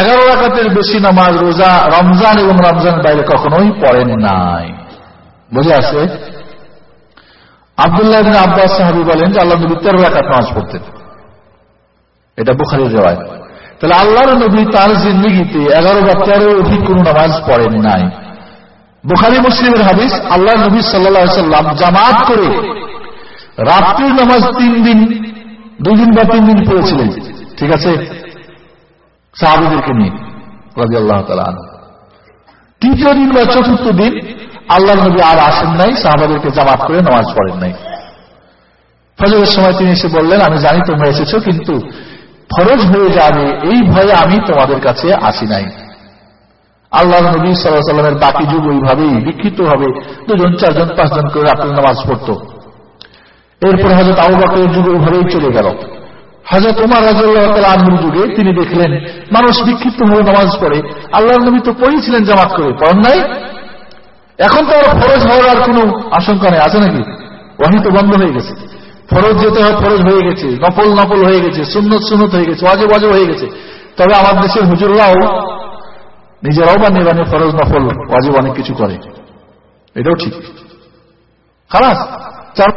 এগারো রাকাতের বেশি নামাজ রোজা রমজান এবং রমজানের বাইরে কখনোই পড়েন নাই। বুঝে আছে? আব্দুল্লাহ আব্বাস সাহাবী বলেন যে আল্লাহ নবী তেরো রাকাত নামাজ পড়তেন। এটা বুখারির রেওয়ায় তাহলে আল্লাহর নবী তার জিন্দগিতে এগারো বা তেরো অধিক কোন নামাজ পড়েন নাই। বুখারি মুসলিমের হাদিস আল্লাহ নবী সাল্লা সাল্লাম জামাত করে রাত্রির নামাজ তিন দিন দুই দিন বা তিন দিন পড়েছিলেন। ঠিক আছে? সাহাবিদেরকে নিয়ে আল্লাহ তৃতীয় দিন বা চতুর্থ দিন আল্লাহ নবী আর আসেন নাই, সাহাবাদেরকে জামাত করে নামাজ পড়েন নাই। ফজরের সময় তিনি এসে বললেন, আমি জানি তোমরা এসেছ, কিন্তু ফরজ হয়ে যাবে এই ভয়ে আমি তোমাদের কাছে আসি নাই। আল্লাহ নবী সাল্লামের বাকি যুগ ওইভাবেই বিক্ষিপ্ত হবে। দুজন, চারজন, পাঁচজন করে রাত্রে নামাজ পড়তো। এরপর হজরত আবু বাকরের যুগ ওইভাবেই চলে গেল। হজরত উমার আনহুর যুগে তিনি দেখলেন, মানুষ বিক্ষিপ্ত হয়ে নামাজ পড়ে। আল্লাহ নবী তো পড়েছিলেন জামাত করে, পড়েন নাই? এখন তো ফরজ হওয়ার আর কোনো আশঙ্কা নেই, আছে নাকি? ওয়াহি তো বন্ধ হয়ে গেছে। ফরজ যেতে হয়, ফরজ হয়ে গেছে, নফল নফল হয়ে গেছে, সুন্নত সুন্নত হয়ে গেছে অজব অজব হয়ে গেছে। তবে আমার দেশের হুজুররাও নিজেরাও বা বানিয়ে ফরজ, নফল অজব অনেক কিছু করে। এটাও ঠিক। চার